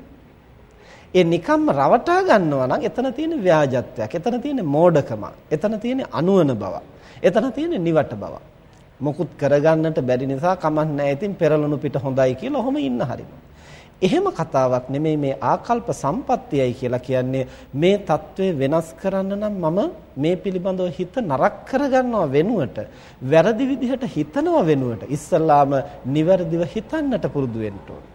ඒ නිකම්ම රවටා ගන්නවා නම් එතන තියෙන ව්‍යාජත්වයක්, එතන තියෙන මෝඩකම, එතන තියෙන අනුවන බව, එතන තියෙන නිවට බව. මොකුත් කරගන්නට බැරි නිසා කමක් නැහැ. ඉතින් පෙරළුණු පිට හොඳයි කියලා ඔහොම ඉන්න හරිම. එහෙම කතාවක් නෙමෙයි මේ ආකල්ප සම්පත්තියයි කියලා කියන්නේ මේ తත්වය වෙනස් කරන්න නම් මම මේ පිළිබඳව හිත නරක කරගන්නව වෙනුවට වැරදි විදිහට හිතනව වෙනුවට ඉස්සල්ලාම නිවැරදිව හිතන්නට පුරුදු වෙන්න ඕනේ.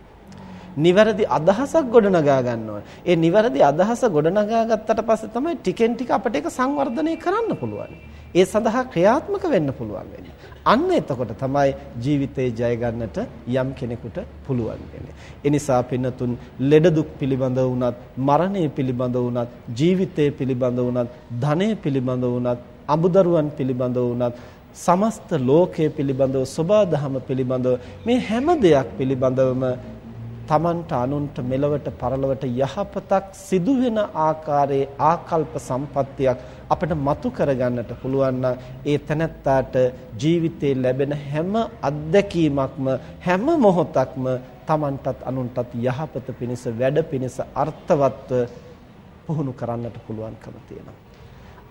නිවැරදි අදහසක් ගොඩනගා ගන්නවා. ඒ නිවැරදි අදහස ගොඩනගා ගත්තට පස්සේ තමයි ටිකෙන් ටික අපිට ඒක සංවර්ධනය කරන්න පුළුවන්. ඒ සඳහා ක්‍රියාත්මක වෙන්න පුළුවන් වෙන්නේ. අන්න එතකොට තමයි ජීවිතේ ජය ගන්නට යම් කෙනෙකුට පුළුවන් වෙන්නේ. ඒ නිසා පින්නතුන් ලෙඩ දුක් පිළිබඳ වුණත්, මරණය පිළිබඳ වුණත්, ජීවිතය පිළිබඳ වුණත්, ධනය පිළිබඳ වුණත්, අමුදරුවන් පිළිබඳ වුණත් සමස්ත ලෝකයේ පිළිබඳව සබා දහම පිළිබඳව මේ හැම දෙයක් පිළිබඳවම තමන්ට අනුන්ට මෙලවට පරලවට යහපතක් සිදු වෙන ආකාරයේ ආකල්ප සම්පත්තියක් අපිට මතු කරගන්නට පුළුවන් ඒ තැනැත්තාට ජීවිතේ ලැබෙන හැම අත්දැකීමක්ම හැම මොහොතක්ම තමන්ටත් අනුන්ටත් යහපත පිණිස වැඩ පිණිස අර්ථවත්ව පුහුණු කරන්නට පුළුවන්කම තියෙනවා.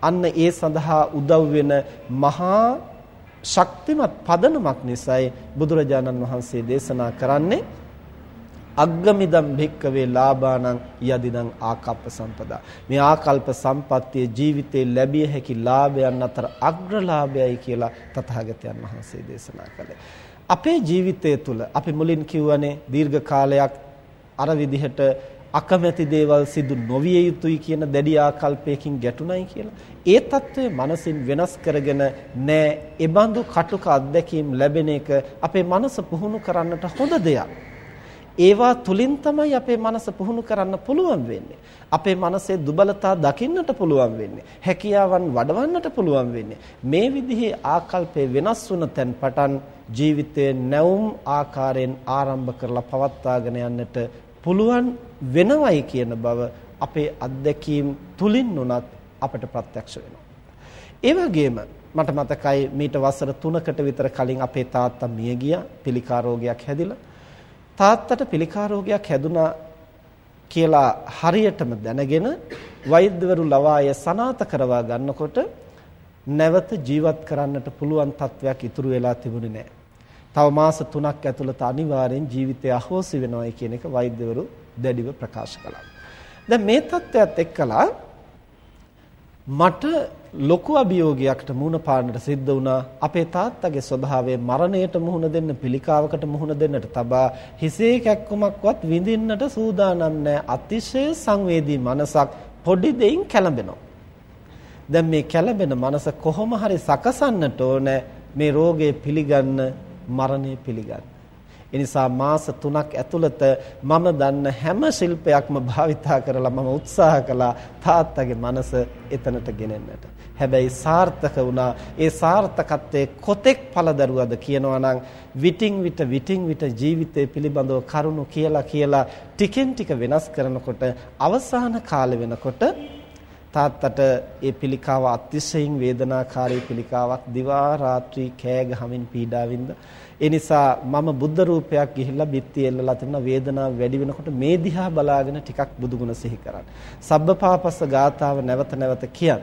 අන්න ඒ සඳහා උදව් වෙන මහා ශක්තිමත් පදනමක් නිසායි බුදුරජාණන් වහන්සේ දේශනා කරන්නේ අග්ගමිදම් භික්කවේ ලාභානං යදිදං ආකප්ප සම්පදා මේ ආකල්ප සම්පත්තිය ජීවිතේ ලැබිය හැකි ලාභයන් අතර අග්‍රලාභයයි කියලා තථාගතයන් වහන්සේ දේශනා කළේ අපේ ජීවිතය තුළ අපි මුලින් කිව්වනේ දීර්ඝ කාලයක් අර විදිහට අකමැති දේවල් සිදු නොවිය යුතුයි කියන දැඩි ආකල්පයකින් ගැටුණයි කියලා. ඒ తත්වය මනසින් වෙනස් කරගෙන නෑ. ඒ බඳු කටුක අත්දැකීම් ලැබෙන එක අපේ මනස පුහුණු කරන්නට හොඳ දෙයක්. ඒවා තුලින් තමයි අපේ මනස පුහුණු කරන්න පුළුවන් වෙන්නේ. අපේ මනසේ දුබලතා දකින්නට පුළුවන් වෙන්නේ. හැකියාවන් වඩවන්නට පුළුවන් වෙන්නේ. මේ විදිහේ ආකල්පේ වෙනස් වුණ තැන් පටන් ජීවිතයේ නැවුම් ආකාරයෙන් ආරම්භ කරලා පවත්වාගෙන යන්නට පුළුවන් වෙනවයි කියන බව අපේ අත්දැකීම් තුලින් උනත් අපට ප්‍රත්‍යක්ෂ වෙනවා. ඒ වගේම මට මතකයි මීට වසර 3කට විතර කලින් අපේ තාත්තා මිය ගියා පිළිකා රෝගයක් හැදිලා තාත්තට පිළිකා රෝගයක් හැදුනා කියලා හරියටම දැනගෙන වෛද්‍යවරු ලවාය සනාත කරවා ගන්නකොට නැවත ජීවත් කරන්නට පුළුවන් තත්වයක් ඉතුරු වෙලා තිබුණේ නැහැ. තව මාස 3ක් ඇතුළත අනිවාර්යෙන් ජීවිතය අහෝසි වෙනවායි කියන එක වෛද්‍යවරු දැඩිව ප්‍රකාශ කළා. දැන් මේ තත්ත්වයට එක්කලා මට ලොකු අභියෝගයකට මුහුණ පාන්නට සිද්ධ වුණා. අපේ තාත්තගේ ස්වභාවය මරණයට මුහුණ දෙන්න පිළිකාවකට මුහුණ දෙන්නට තබා හිසේ කැක්කමක්වත් විඳින්නට සූදානම් නැහැ. අතිශය සංවේදී මනසක් පොඩි දෙයින් කැළඹෙනවා. දැන් මේ කැළඹෙන මනස කොහොම හරි සකසන්නට ඕන. මේ රෝගය පිළිගන්න මරණය පිළිගන්න. එනිසා මාස 3ක් ඇතුළත මම දන්න හැම ශිල්පයක්ම භාවිතා කරලා මම උත්සාහ කළා තාත්තගේ මනස එතනට ගෙනෙන්නට. හැබැයි සාර්ථක වුණා. ඒ සාර්ථකත්වයේ කොතෙක් පළදරුවද කියනවා නම් විටින් විට විටින් විට ජීවිතය පිළිබඳව කරුණු කියලා කියලා ටිකෙන් ටික වෙනස් කරනකොට අවසාන කාලෙ වෙනකොට තාත්තට ඒ පිළිකාව අතිශයින් වේදනාකාරී පිළිකාවක් දිවා රාත්‍රී කෑ ගහමින් පීඩා වින්දා ඒ නිසා මම බුද්ධ රූපයක් ගිහිල්ලා බිත්ති එල්ලලා තිබුණ වේදනාව වැඩි වෙනකොට මේ දිහා බලාගෙන ටිකක් බුදුගුණ සිහි කරන්න. සබ්බපාපස්ස ගාතාව නැවත නැවත කියන්න.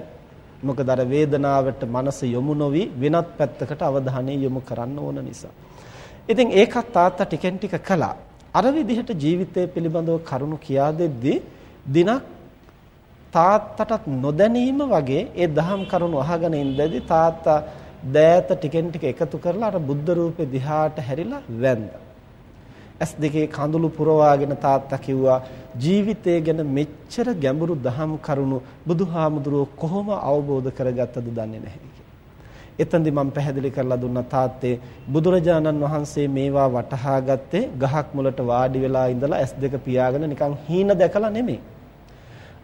මොකද අර වේදනාවට මනස යොමු නොවි වෙනත් පැත්තකට අවධානය යොමු කරන්න ඕන නිසා. ඉතින් ඒකත් තාත්තා ටිකෙන් ටික කළා. අර විදිහට ජීවිතය පිළිබඳව කරුණු කියා දෙද්දී දිනක් තාත්තටත් නොදැනීම වගේ ඒ දහම් කරුණු අහගෙන ඉඳදී තාත්තා දෑත ටිකෙන් ටික එකතු කරලා අර බුද්ධ රූපේ දිහාට හැරිලා වැන්දා. ඇස් දෙකේ කඳුළු පුරවාගෙන තාත්තා කිව්වා ජීවිතය ගැන මෙච්චර ගැඹුරු දහම් කරුණු බුදුහාමුදුරුවෝ කොහොම අවබෝධ කරගත්තද දන්නේ නැහැ කියලා. එතෙන්දි මම පැහැදිලි කරලා දුන්නා තාත්තේ බුදුරජාණන් වහන්සේ මේවා වටහා ගත්තේ ගහක් මුලට වාඩි වෙලා ඉඳලා ඇස් දෙක පියාගෙන නිකන් හීන දැකලා නෙමෙයි.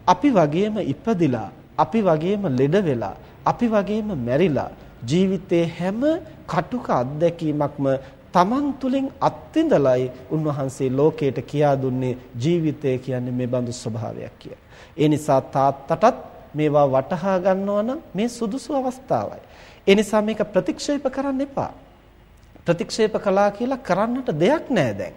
අපි වගේම ඉපදිලා අපි වගේම ලෙඩ වෙලා අපි වගේම මැරිලා ජීවිතේ හැම කටුක අත්දැකීමක්ම තමන් තුළින් අත්විඳලයි උන්වහන්සේ ලෝකයට කියා දුන්නේ ජීවිතය කියන්නේ මේ බඳු ස්වභාවයක් කියලා. ඒ නිසා තාත්තටත් මේවා වටහා ගන්නවා නම් මේ සුදුසු අවස්ථාවයි. ඒ නිසා මේක ප්‍රතික්ෂේප කරන්න එපා. ප්‍රතික්ෂේප කළා කියලා කරන්නට දෙයක් නැහැ දැන්.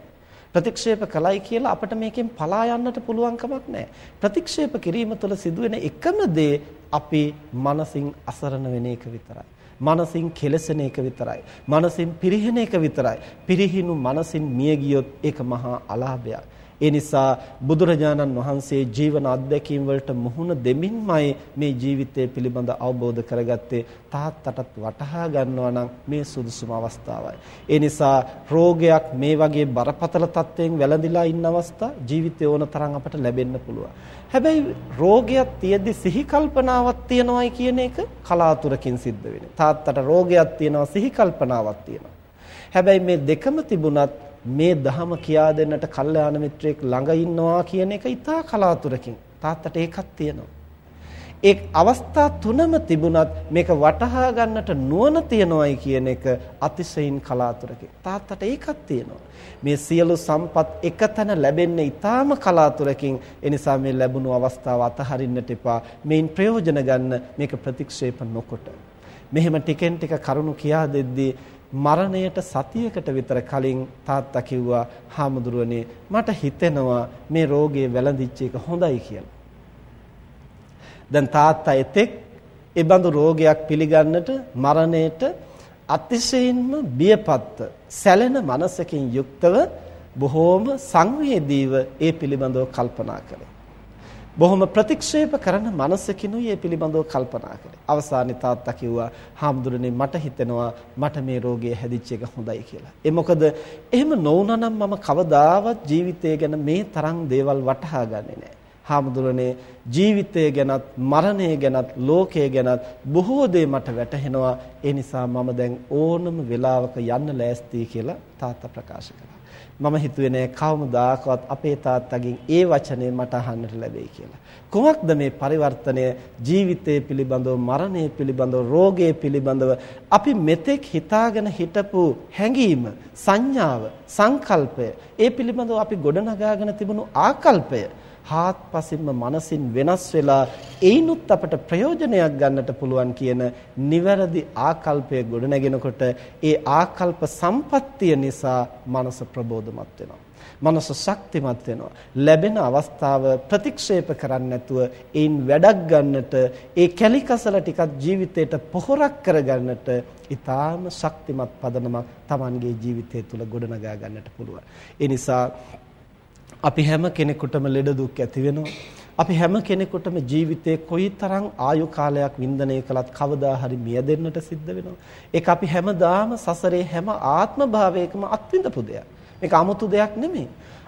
ප්‍රතික්ෂේප කළයි කියලා අපිට මේකෙන් පලා යන්නට පුළුවන් කමක් නැහැ. ප්‍රතික්ෂේප කිරීම තුළ සිදුවෙන එකම දේ අපි මනසින් අසරණ වෙන එක විතරයි. මනසින් කෙලසෙන එක විතරයි. මනසින් පිරිහෙන එක විතරයි. පිරිහිනු මනසින් මිය ගියොත් ඒක මහා අලාභයක්. ඒ නිසා බුදුරජාණන් වහන්සේ ජීවන අත්දැකීම් වලට මුහුණ දෙමින්මයි මේ ජීවිතය පිළිබඳ අවබෝධ කරගත්තේ තාත්තටත් වටහා ගන්නවා නම් මේ සුදුසුම අවස්ථාවයි. ඒ නිසා රෝගයක් මේ වගේ බරපතල තත්වයෙන් වැළඳිලා ඉන්න අවස්ථා ජීවිතය ඕන තරම් අපට ලැබෙන්න පුළුවන්. හැබැයි රෝගයක් තියෙද්දි සිහි කල්පනාවක් තියනවායි කියන එක කලාතුරකින් සිද්ධ වෙන්නේ. තාත්තට රෝගයක් තියෙනවා සිහි කල්පනාවක් තියෙනවා. හැබැයි මේ දෙකම තිබුණත් මේ ධහම කියා දෙන්නට කල්යාණ මිත්‍රයෙක් ළඟ ඉන්නවා කියන එක ඉතා කලාතුරකින් තාත්තට ඒකක් තියෙනවා. ඒ අවස්ථා තුනම තිබුණත් මේක වටහා ගන්නට නුවණ තියනවායි කියන එක අතිශයින් කලාතුරකින් තාත්තට ඒකක් තියෙනවා. මේ සියලු සම්පත් එකතැන ලැබෙන්නේ ඊටාම කලාතුරකින් ඒ නිසා මේ ලැබුණු අවස්ථාව අතහරින්නට එපා. මේන් ප්‍රයෝජන ගන්න මේක ප්‍රතික්ෂේප නොකොට. මෙහෙම ටිකෙන් ටික කරුණු කියා දෙද්දී මරණයට සතියකට විතර කලින් තාත්තා කිව්වා හාමුදුරුවනේ මට හිතෙනවා මේ රෝගේ වැළඳිච්ච එක හොඳයි කියලා. දැන් තාත්තා එතෙක් ඒ බඳු රෝගයක් පිළිගන්නට මරණයට අතිශයින්ම බියපත්ත සැලෙන මනසකින් යුක්තව බොහෝම සංවේදීව ඒ පිළිබඳව කල්පනා කළේ. බොහොම ප්‍රතික්ෂේප කරන මනසකිනුයි මේ පිළිබඳව කල්පනා කළේ. අවසානයේ තාත්තා කිව්වා "හාමුදුරනේ මට හිතෙනවා මට මේ රෝගය හැදිච්ච එක හොඳයි කියලා." ඒ මොකද එහෙම නොවුනනම් මම කවදාවත් ජීවිතය ගැන මේ තරම් දේවල් වටහා ගන්නේ නැහැ. හාමුදුරනේ ජීවිතය ගැනත් මරණය ගැනත් ලෝකය ගැනත් බොහෝ දේ මට වැටහෙනවා. ඒ නිසා මම දැන් ඕනම වෙලාවක යන්න ලෑස්ති කියලා තාත්තා ප්‍රකාශ කළා. මම හිතුවේ නෑ කවමදාකවත් අපේ තාත්තගෙන් ඒ වචනේ මට අහන්නට ලැබෙයි කියලා. කොහොමද මේ පරිවර්තනය ජීවිතය පිළිබඳව මරණය පිළිබඳව රෝගය පිළිබඳව අපි මෙතෙක් හිතාගෙන හිටපු හැඟීම සංඥාව සංකල්පය ඒ පිළිබඳව අපි ගොඩනගාගෙන තිබුණු ආකල්පය හාත්පසින්ම මනසින් වෙනස් වෙලා ඒනුත් අපට ප්‍රයෝජනයක් ගන්නට පුළුවන් කියන නිවැරදි ආකල්පය ගොඩනගෙනකොට ඒ ආකල්ප සම්පත්තිය නිසා මනස ප්‍රබෝධමත් වෙනවා. මනස ශක්තිමත් වෙනවා. ලැබෙන අවස්ථාව ප්‍රතික්ෂේප කරන්නේ නැතුව ඒන් වැඩක් ගන්නට ඒ කැලිකසල ටිකක් ජීවිතයට පොහොරක් කරගන්නට ඊටාම ශක්තිමත් පදනමක් Tamanගේ ජීවිතය තුළ ගොඩනගා ගන්නට පුළුවන්. ඒ නිසා අපි හැම කෙනෙකුටම ලෙඩ දුක් ඇති වෙනවා. අපි හැම කෙනෙකුටම ජීවිතේ කොයිතරම් ආයු කාලයක් වින්දනය කළත් කවදා හරි මියදෙන්නට සිද්ධ වෙනවා. ඒක අපි හැමදාම සසරේ හැම ආත්ම භාවයකම අත්විඳපු දෙයක්. මේක 아무තු දෙයක් නෙමෙයි.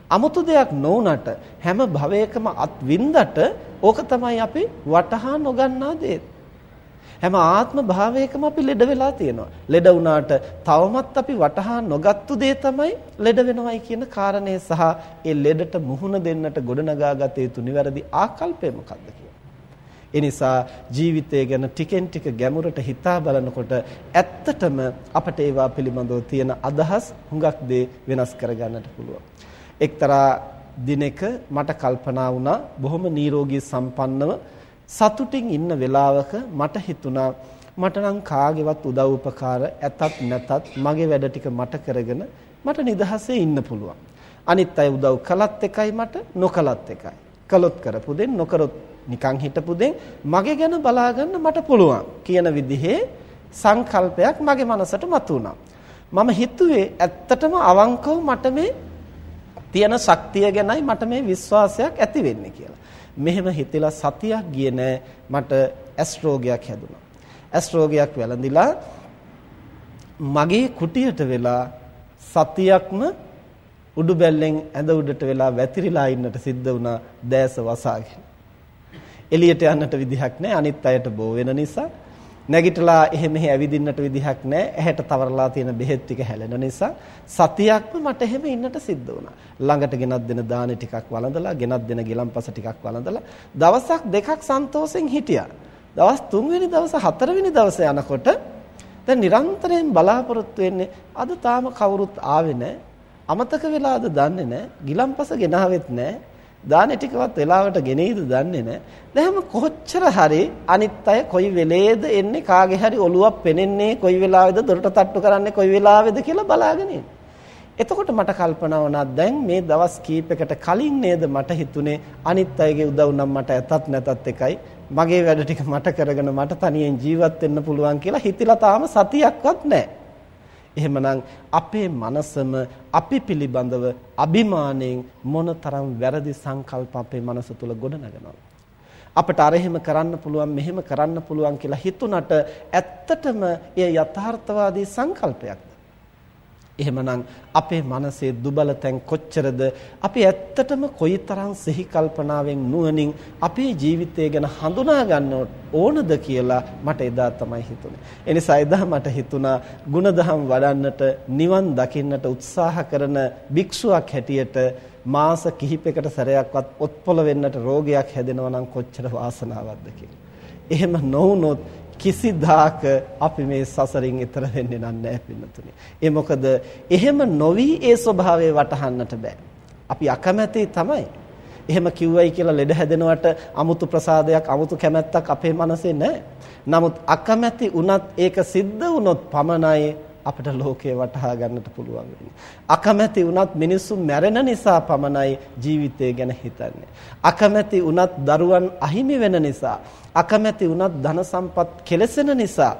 아무තු දෙයක් නොවුනට හැම භවයකම අත්විඳට ඕක තමයි අපි වටහා නොගන්නා දේ. හැම ආත්ම භාවයකම අපි ලෙඩ වෙලා තියෙනවා. ලෙඩ වුණාට තවමත් අපි වටහා නොගත්තු දේ තමයි ලෙඩ වෙනවයි කියන කාරණය සහ ඒ ලෙඩට මුහුණ දෙන්නට ගොඩනගා ගත යුතු නිවැරදි ආකල්පය මොකක්ද ඒ නිසා ජීවිතය ගැන ටිකෙන් ටික ගැඹුරට හිතා බලනකොට ඇත්තටම අපට ඒවා පිළිබඳව තියෙන අදහස් හුඟක් දේ වෙනස් කරගන්නට පුළුවන්. එක්තරා දිනක මට කල්පනා වුණා බොහොම නිරෝගී සම්පන්නව සතුටින් ඉන්න වෙලාවක මට හිතුණා මට නම් කාගේවත් උදව් උපකාර ඇතත් නැතත් මගේ වැඩ ටික මට කරගෙන මට නිදහසේ ඉන්න පුළුවන්. අනිත් අය උදව් කළත් එකයි මට නොකළත් එකයි. කළොත් කරපු දෙන් නොකරොත් නිකන් හිටපු දෙන් මගේ ගැන බලාගන්න මට පුළුවන් කියන විදිහේ සංකල්පයක් මගේ මනසට මතුවුණා. මම හිතුවේ ඇත්තටම අවංකව මට මේ තියෙන ශක්තිය ගැනයි මට මේ විශ්වාසයක් ඇති වෙන්නේ කියලා. මෙහෙම හිතලා සතියක් ගියේ නෑ මට ඇස් රෝගයක් හැදුනා. ඇස් රෝගයක් වැළඳිලා මගේ කුටියට වෙලා සතියක්ම උඩු බැල්ලෙන් ඇඳ උඩට වෙලා වැතිරිලා ඉන්නට සිද්ධ වුණා දැස වසාගෙන. එළියට යන්නට විදිහක් නැහැ අනිත් අයට බෝ වෙන නිසා නැගිටලා එහෙ මෙහෙ ඇවිදින්නට විදිහක් නැහැ. ඇහැට තවරලා තියෙන බෙහෙත් ටික හැලෙන නිසා සතියක්ම මට එහෙම ඉන්නට සිද්ධ වුණා. ළඟට ගෙනත් දෙන දානි ටිකක් වළඳලා, ගෙනත් දෙන ගිලම්පස ටිකක් වළඳලා දවසක් දෙකක් සන්තෝෂෙන් හිටියා. දවස් 3 වෙනි දවස 4 වෙනි දවස යනකොට දැන් නිරන්තරයෙන් බලාපොරොත්තු වෙන්නේ අද තාම කවුරුත් ආවේ නැහැ. අමතක වෙලාද දන්නේ නැහැ. ගිලම්පස ගෙනාවෙත් නැහැ. දානේ ටිකවත් වෙලාවට ගෙනෙයිද දන්නේ නැහැ. දැන් කොච්චර හරි අනිත් අය කොයි වෙලේද එන්නේ කාගේ හරි ඔළුවක් පෙනෙන්නේ කොයි වෙලාවෙද දොරට තට්ටු කරන්නේ කොයි වෙලාවෙද කියලා බලාගෙන එතකොට මට කල්පනා වුණා දැන් මේ දවස් කීපයකට කලින් නේද මට හිතුනේ අනිත් අයගේ උදව් නම් මට ඇතත් නැතත් එකයි මගේ වැඩ ටික මට කරගෙන මට තනියෙන් ජීවත් වෙන්න පුළුවන් කියලා හිතලා තාම සතියක්වත් නැහැ. එහෙමනම් අපේ මනසම අපි පිළිබඳව අභිමාණයෙන් මොනතරම් වැරදි සංකල්ප අපේ මනස තුල ගොඩනගනවද? අපිට අර එහෙම කරන්න පුළුවන් මෙහෙම කරන්න පුළුවන් කියලා හිතුණට ඇත්තටම එය යථාර්ථවාදී සංකල්පයක්ද? එහෙමනම් අපේ මනසේ දුබල තැන් කොච්චරද අපි ඇත්තටම කොයිතරම් සිහි කල්පනාවෙන් නුවණින් අපේ ජීවිතය ගැන හඳුනා ගන්න ඕනද කියලා මට එදා තමයි හිතුනේ. ඒ නිසා එදා මට හිතුණා ಗುಣධම් වඩන්නට නිවන් දකින්නට උත්සාහ කරන භික්ෂුවක් හැටියට මාස කිහිපයකට සැරයක්වත් ඔත්පොළ වෙන්නට රෝගයක් හැදෙනවා නම් කොච්චර වාසනාවක්ද කියලා. එහෙම නොවුනොත් කිසිදාක අපි මේ සසරින් එතර වෙන්නේ නැහැ පින්නතුනේ. ඒ මොකද එහෙම නොවි ඒ ස්වභාවය වටහන්නට බෑ. අපි අකමැති තමයි. එහෙම කිව්වයි කියලා ලෙඩ හැදෙනවට 아무තු ප්‍රසාදයක් 아무තු කැමැත්තක් අපේ මනසේ නැහැ. නමුත් අකමැති වුණත් ඒක සිද්ධ වුණොත් පමණයි අපිට ලෝකේ වටහා ගන්නට පුළුවන් වෙන්නේ. අකමැති වුණත් මිනිස්සු මැරෙන නිසා පමණයි ජීවිතය ගැන හිතන්නේ. අකමැති වුණත් දරුවන් අහිමි වෙන නිසා, අකමැති වුණත් ධන සම්පත් කෙලසෙන නිසා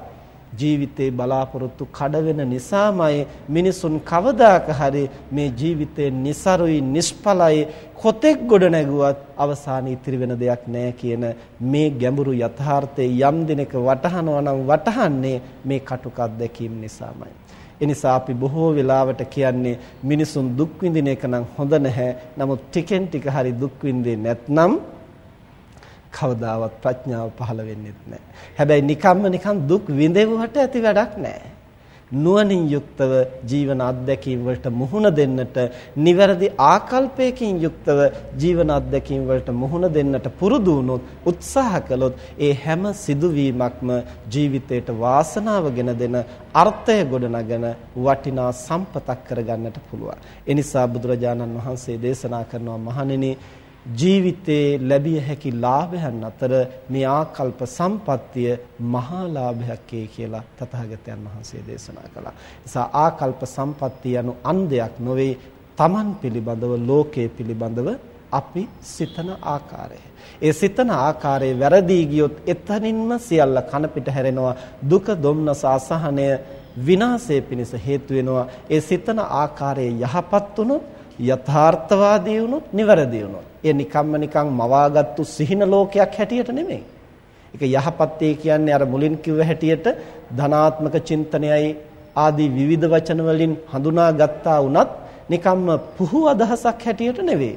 ජීවිතේ බලාපොරොත්තු කඩ වෙන නිසාමයි මිනිසුන් කවදාක හරි මේ ජීවිතේ નિසරුයි නිෂ්ඵලයි කොතෙක් ගොඩ නැගුවත් අවසානයේ ඉතිරි වෙන දෙයක් නැහැ කියන මේ ගැඹුරු යථාර්ථයේ යම් දිනක වටහනවා නම් වටහන්නේ මේ කටුක අත්දැකීම් නිසාමයි. එනිසා අපි බොහෝ වෙලාවට කියන්නේ මිනිසුන් දුක් විඳින එක නම් හොඳ නැහැ. නමුත් ටිකෙන් ටික හරි දුක් විඳින්නේ නැත්නම් කවදාවත් ප්‍රඥාව පහළ වෙන්නේ නැහැ. හැබැයි නිකම්ම නිකන් දුක් විඳෙව්වට ඇති වැඩක් නැහැ. නුවණින් යුක්තව ජීවන අත්දැකීම් වලට මුහුණ දෙන්නට, නිවැරදි ආකල්පයකින් යුක්තව ජීවන අත්දැකීම් වලට මුහුණ දෙන්නට පුරුදු වුණොත්, උත්සාහ කළොත් ඒ හැම සිදුවීමක්ම ජීවිතයට වාසනාවගෙන දෙන අර්ථය ගොඩනගෙන වටිනා සම්පතක් කරගන්නට පුළුවන්. එනිසා බුදුරජාණන් වහන්සේ දේශනා කරනවා මහණෙනි ජීවිතේ ලැබිය හැකි ලාභයන් අතර මේ ආකල්ප සම්පත්තිය මහා ලාභයක් කියලා තථාගතයන් වහන්සේ දේශනා කළා. නිසා ආකල්ප සම්පත්තිය anu අන්දයක් නොවේ Taman පිළිබඳව ලෝකයේ පිළිබඳව අපි සිතන ආකාරය. ඒ සිතන ආකාරයේ වැරදී ගියොත් එතනින්ම සියල්ල කන පිට හැරෙනවා දුක දුම්නස අසහනය විනාශය පිණිස හේතු වෙනවා. ඒ සිතන ආකාරයේ යහපත් වුණොත් යථාර්ථවාදී වුණොත් නිවැරදි වුණොත් ඒ නිකම්ම නිකං මවාගත්තු සිහින ලෝකයක් හැටියට නෙමෙයි. ඒක යහපත්යේ කියන්නේ අර මුලින් කිව්ව හැටියට ධනාත්මක චින්තනයයි ආදී විවිධ වචන වලින් හඳුනා ගත්තා වුණත් නිකම්ම පුහු අදහසක් හැටියට නෙවෙයි.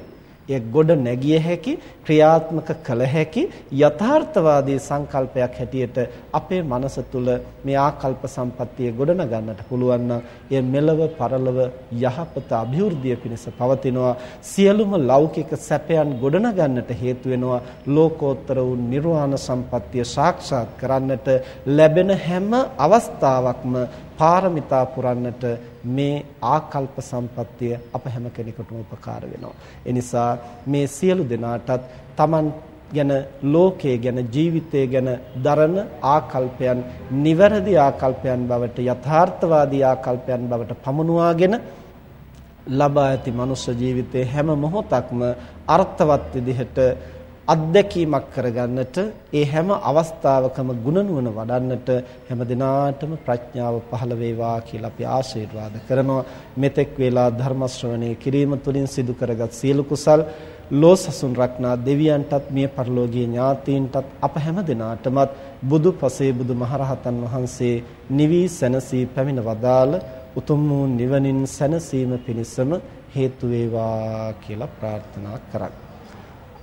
එය ගොඩ නැගිය හැකි ක්‍රියාත්මක කළ හැකි යථාර්ථවාදී සංකල්පයක් හැටියට අපේ මනස තුල මේ ආකල්ප සම්පත්තිය ගොඩනගන්නට පුළුවන් නම් එය මෙලව පරලව යහපත અભිවෘද්ධිය පිණිස පවතිනවා. සියලුම ලෞකික සැපයන් ගොඩනගන්නට හේතු වෙනවා. ලෝකෝත්තර වූ නිර්වාණ සම්පත්තිය සාක්ෂාත් කරන්නට ලැබෙන හැම අවස්ථාවකම පාරමිතා පුරන්නට මේ ආකල්ප සම්පත්තිය අප හැම කෙනෙකුටම උපකාර වෙනවා. ඒ නිසා මේ සියලු දෙනාටත් Taman ගැන ලෝකයේ ගැන ජීවිතය ගැන දරන ආකල්පයන් නිවැරදි ආකල්පයන් බවට යථාර්ථවාදී ආකල්පයන් බවට පමුණුවාගෙන ලබා ඇති මනුෂ්‍ය ජීවිතයේ හැම මොහොතක්ම අර්ථවත් විදිහට අත්දැකීමක් කරගන්නට ඒ හැම අවස්ථාවකම ගුණනුවණ වඩන්නට හැම දිනාටම ප්‍රඥාව පහළ වේවා කියලා අපි ආශිර්වාද කරනවා. මෙතෙක් වේලා ධර්ම ශ්‍රවණය කිරීම තුළින් සිදු කරගත් සියලු කුසල් ලෝසසුන් රක්නා දෙවියන්ටත් මිය පරලෝකීය ඥාතීන්ටත් අප හැම දිනාටමත් බුදු පසේ බුදු මහරහතන් වහන්සේ නිවි සැනසී පැමිණ වදාළ උතුම් වූ නිවනින් සැනසීම පිණිසම හේතු වේවා කියලා ප්‍රාර්ථනා කරා.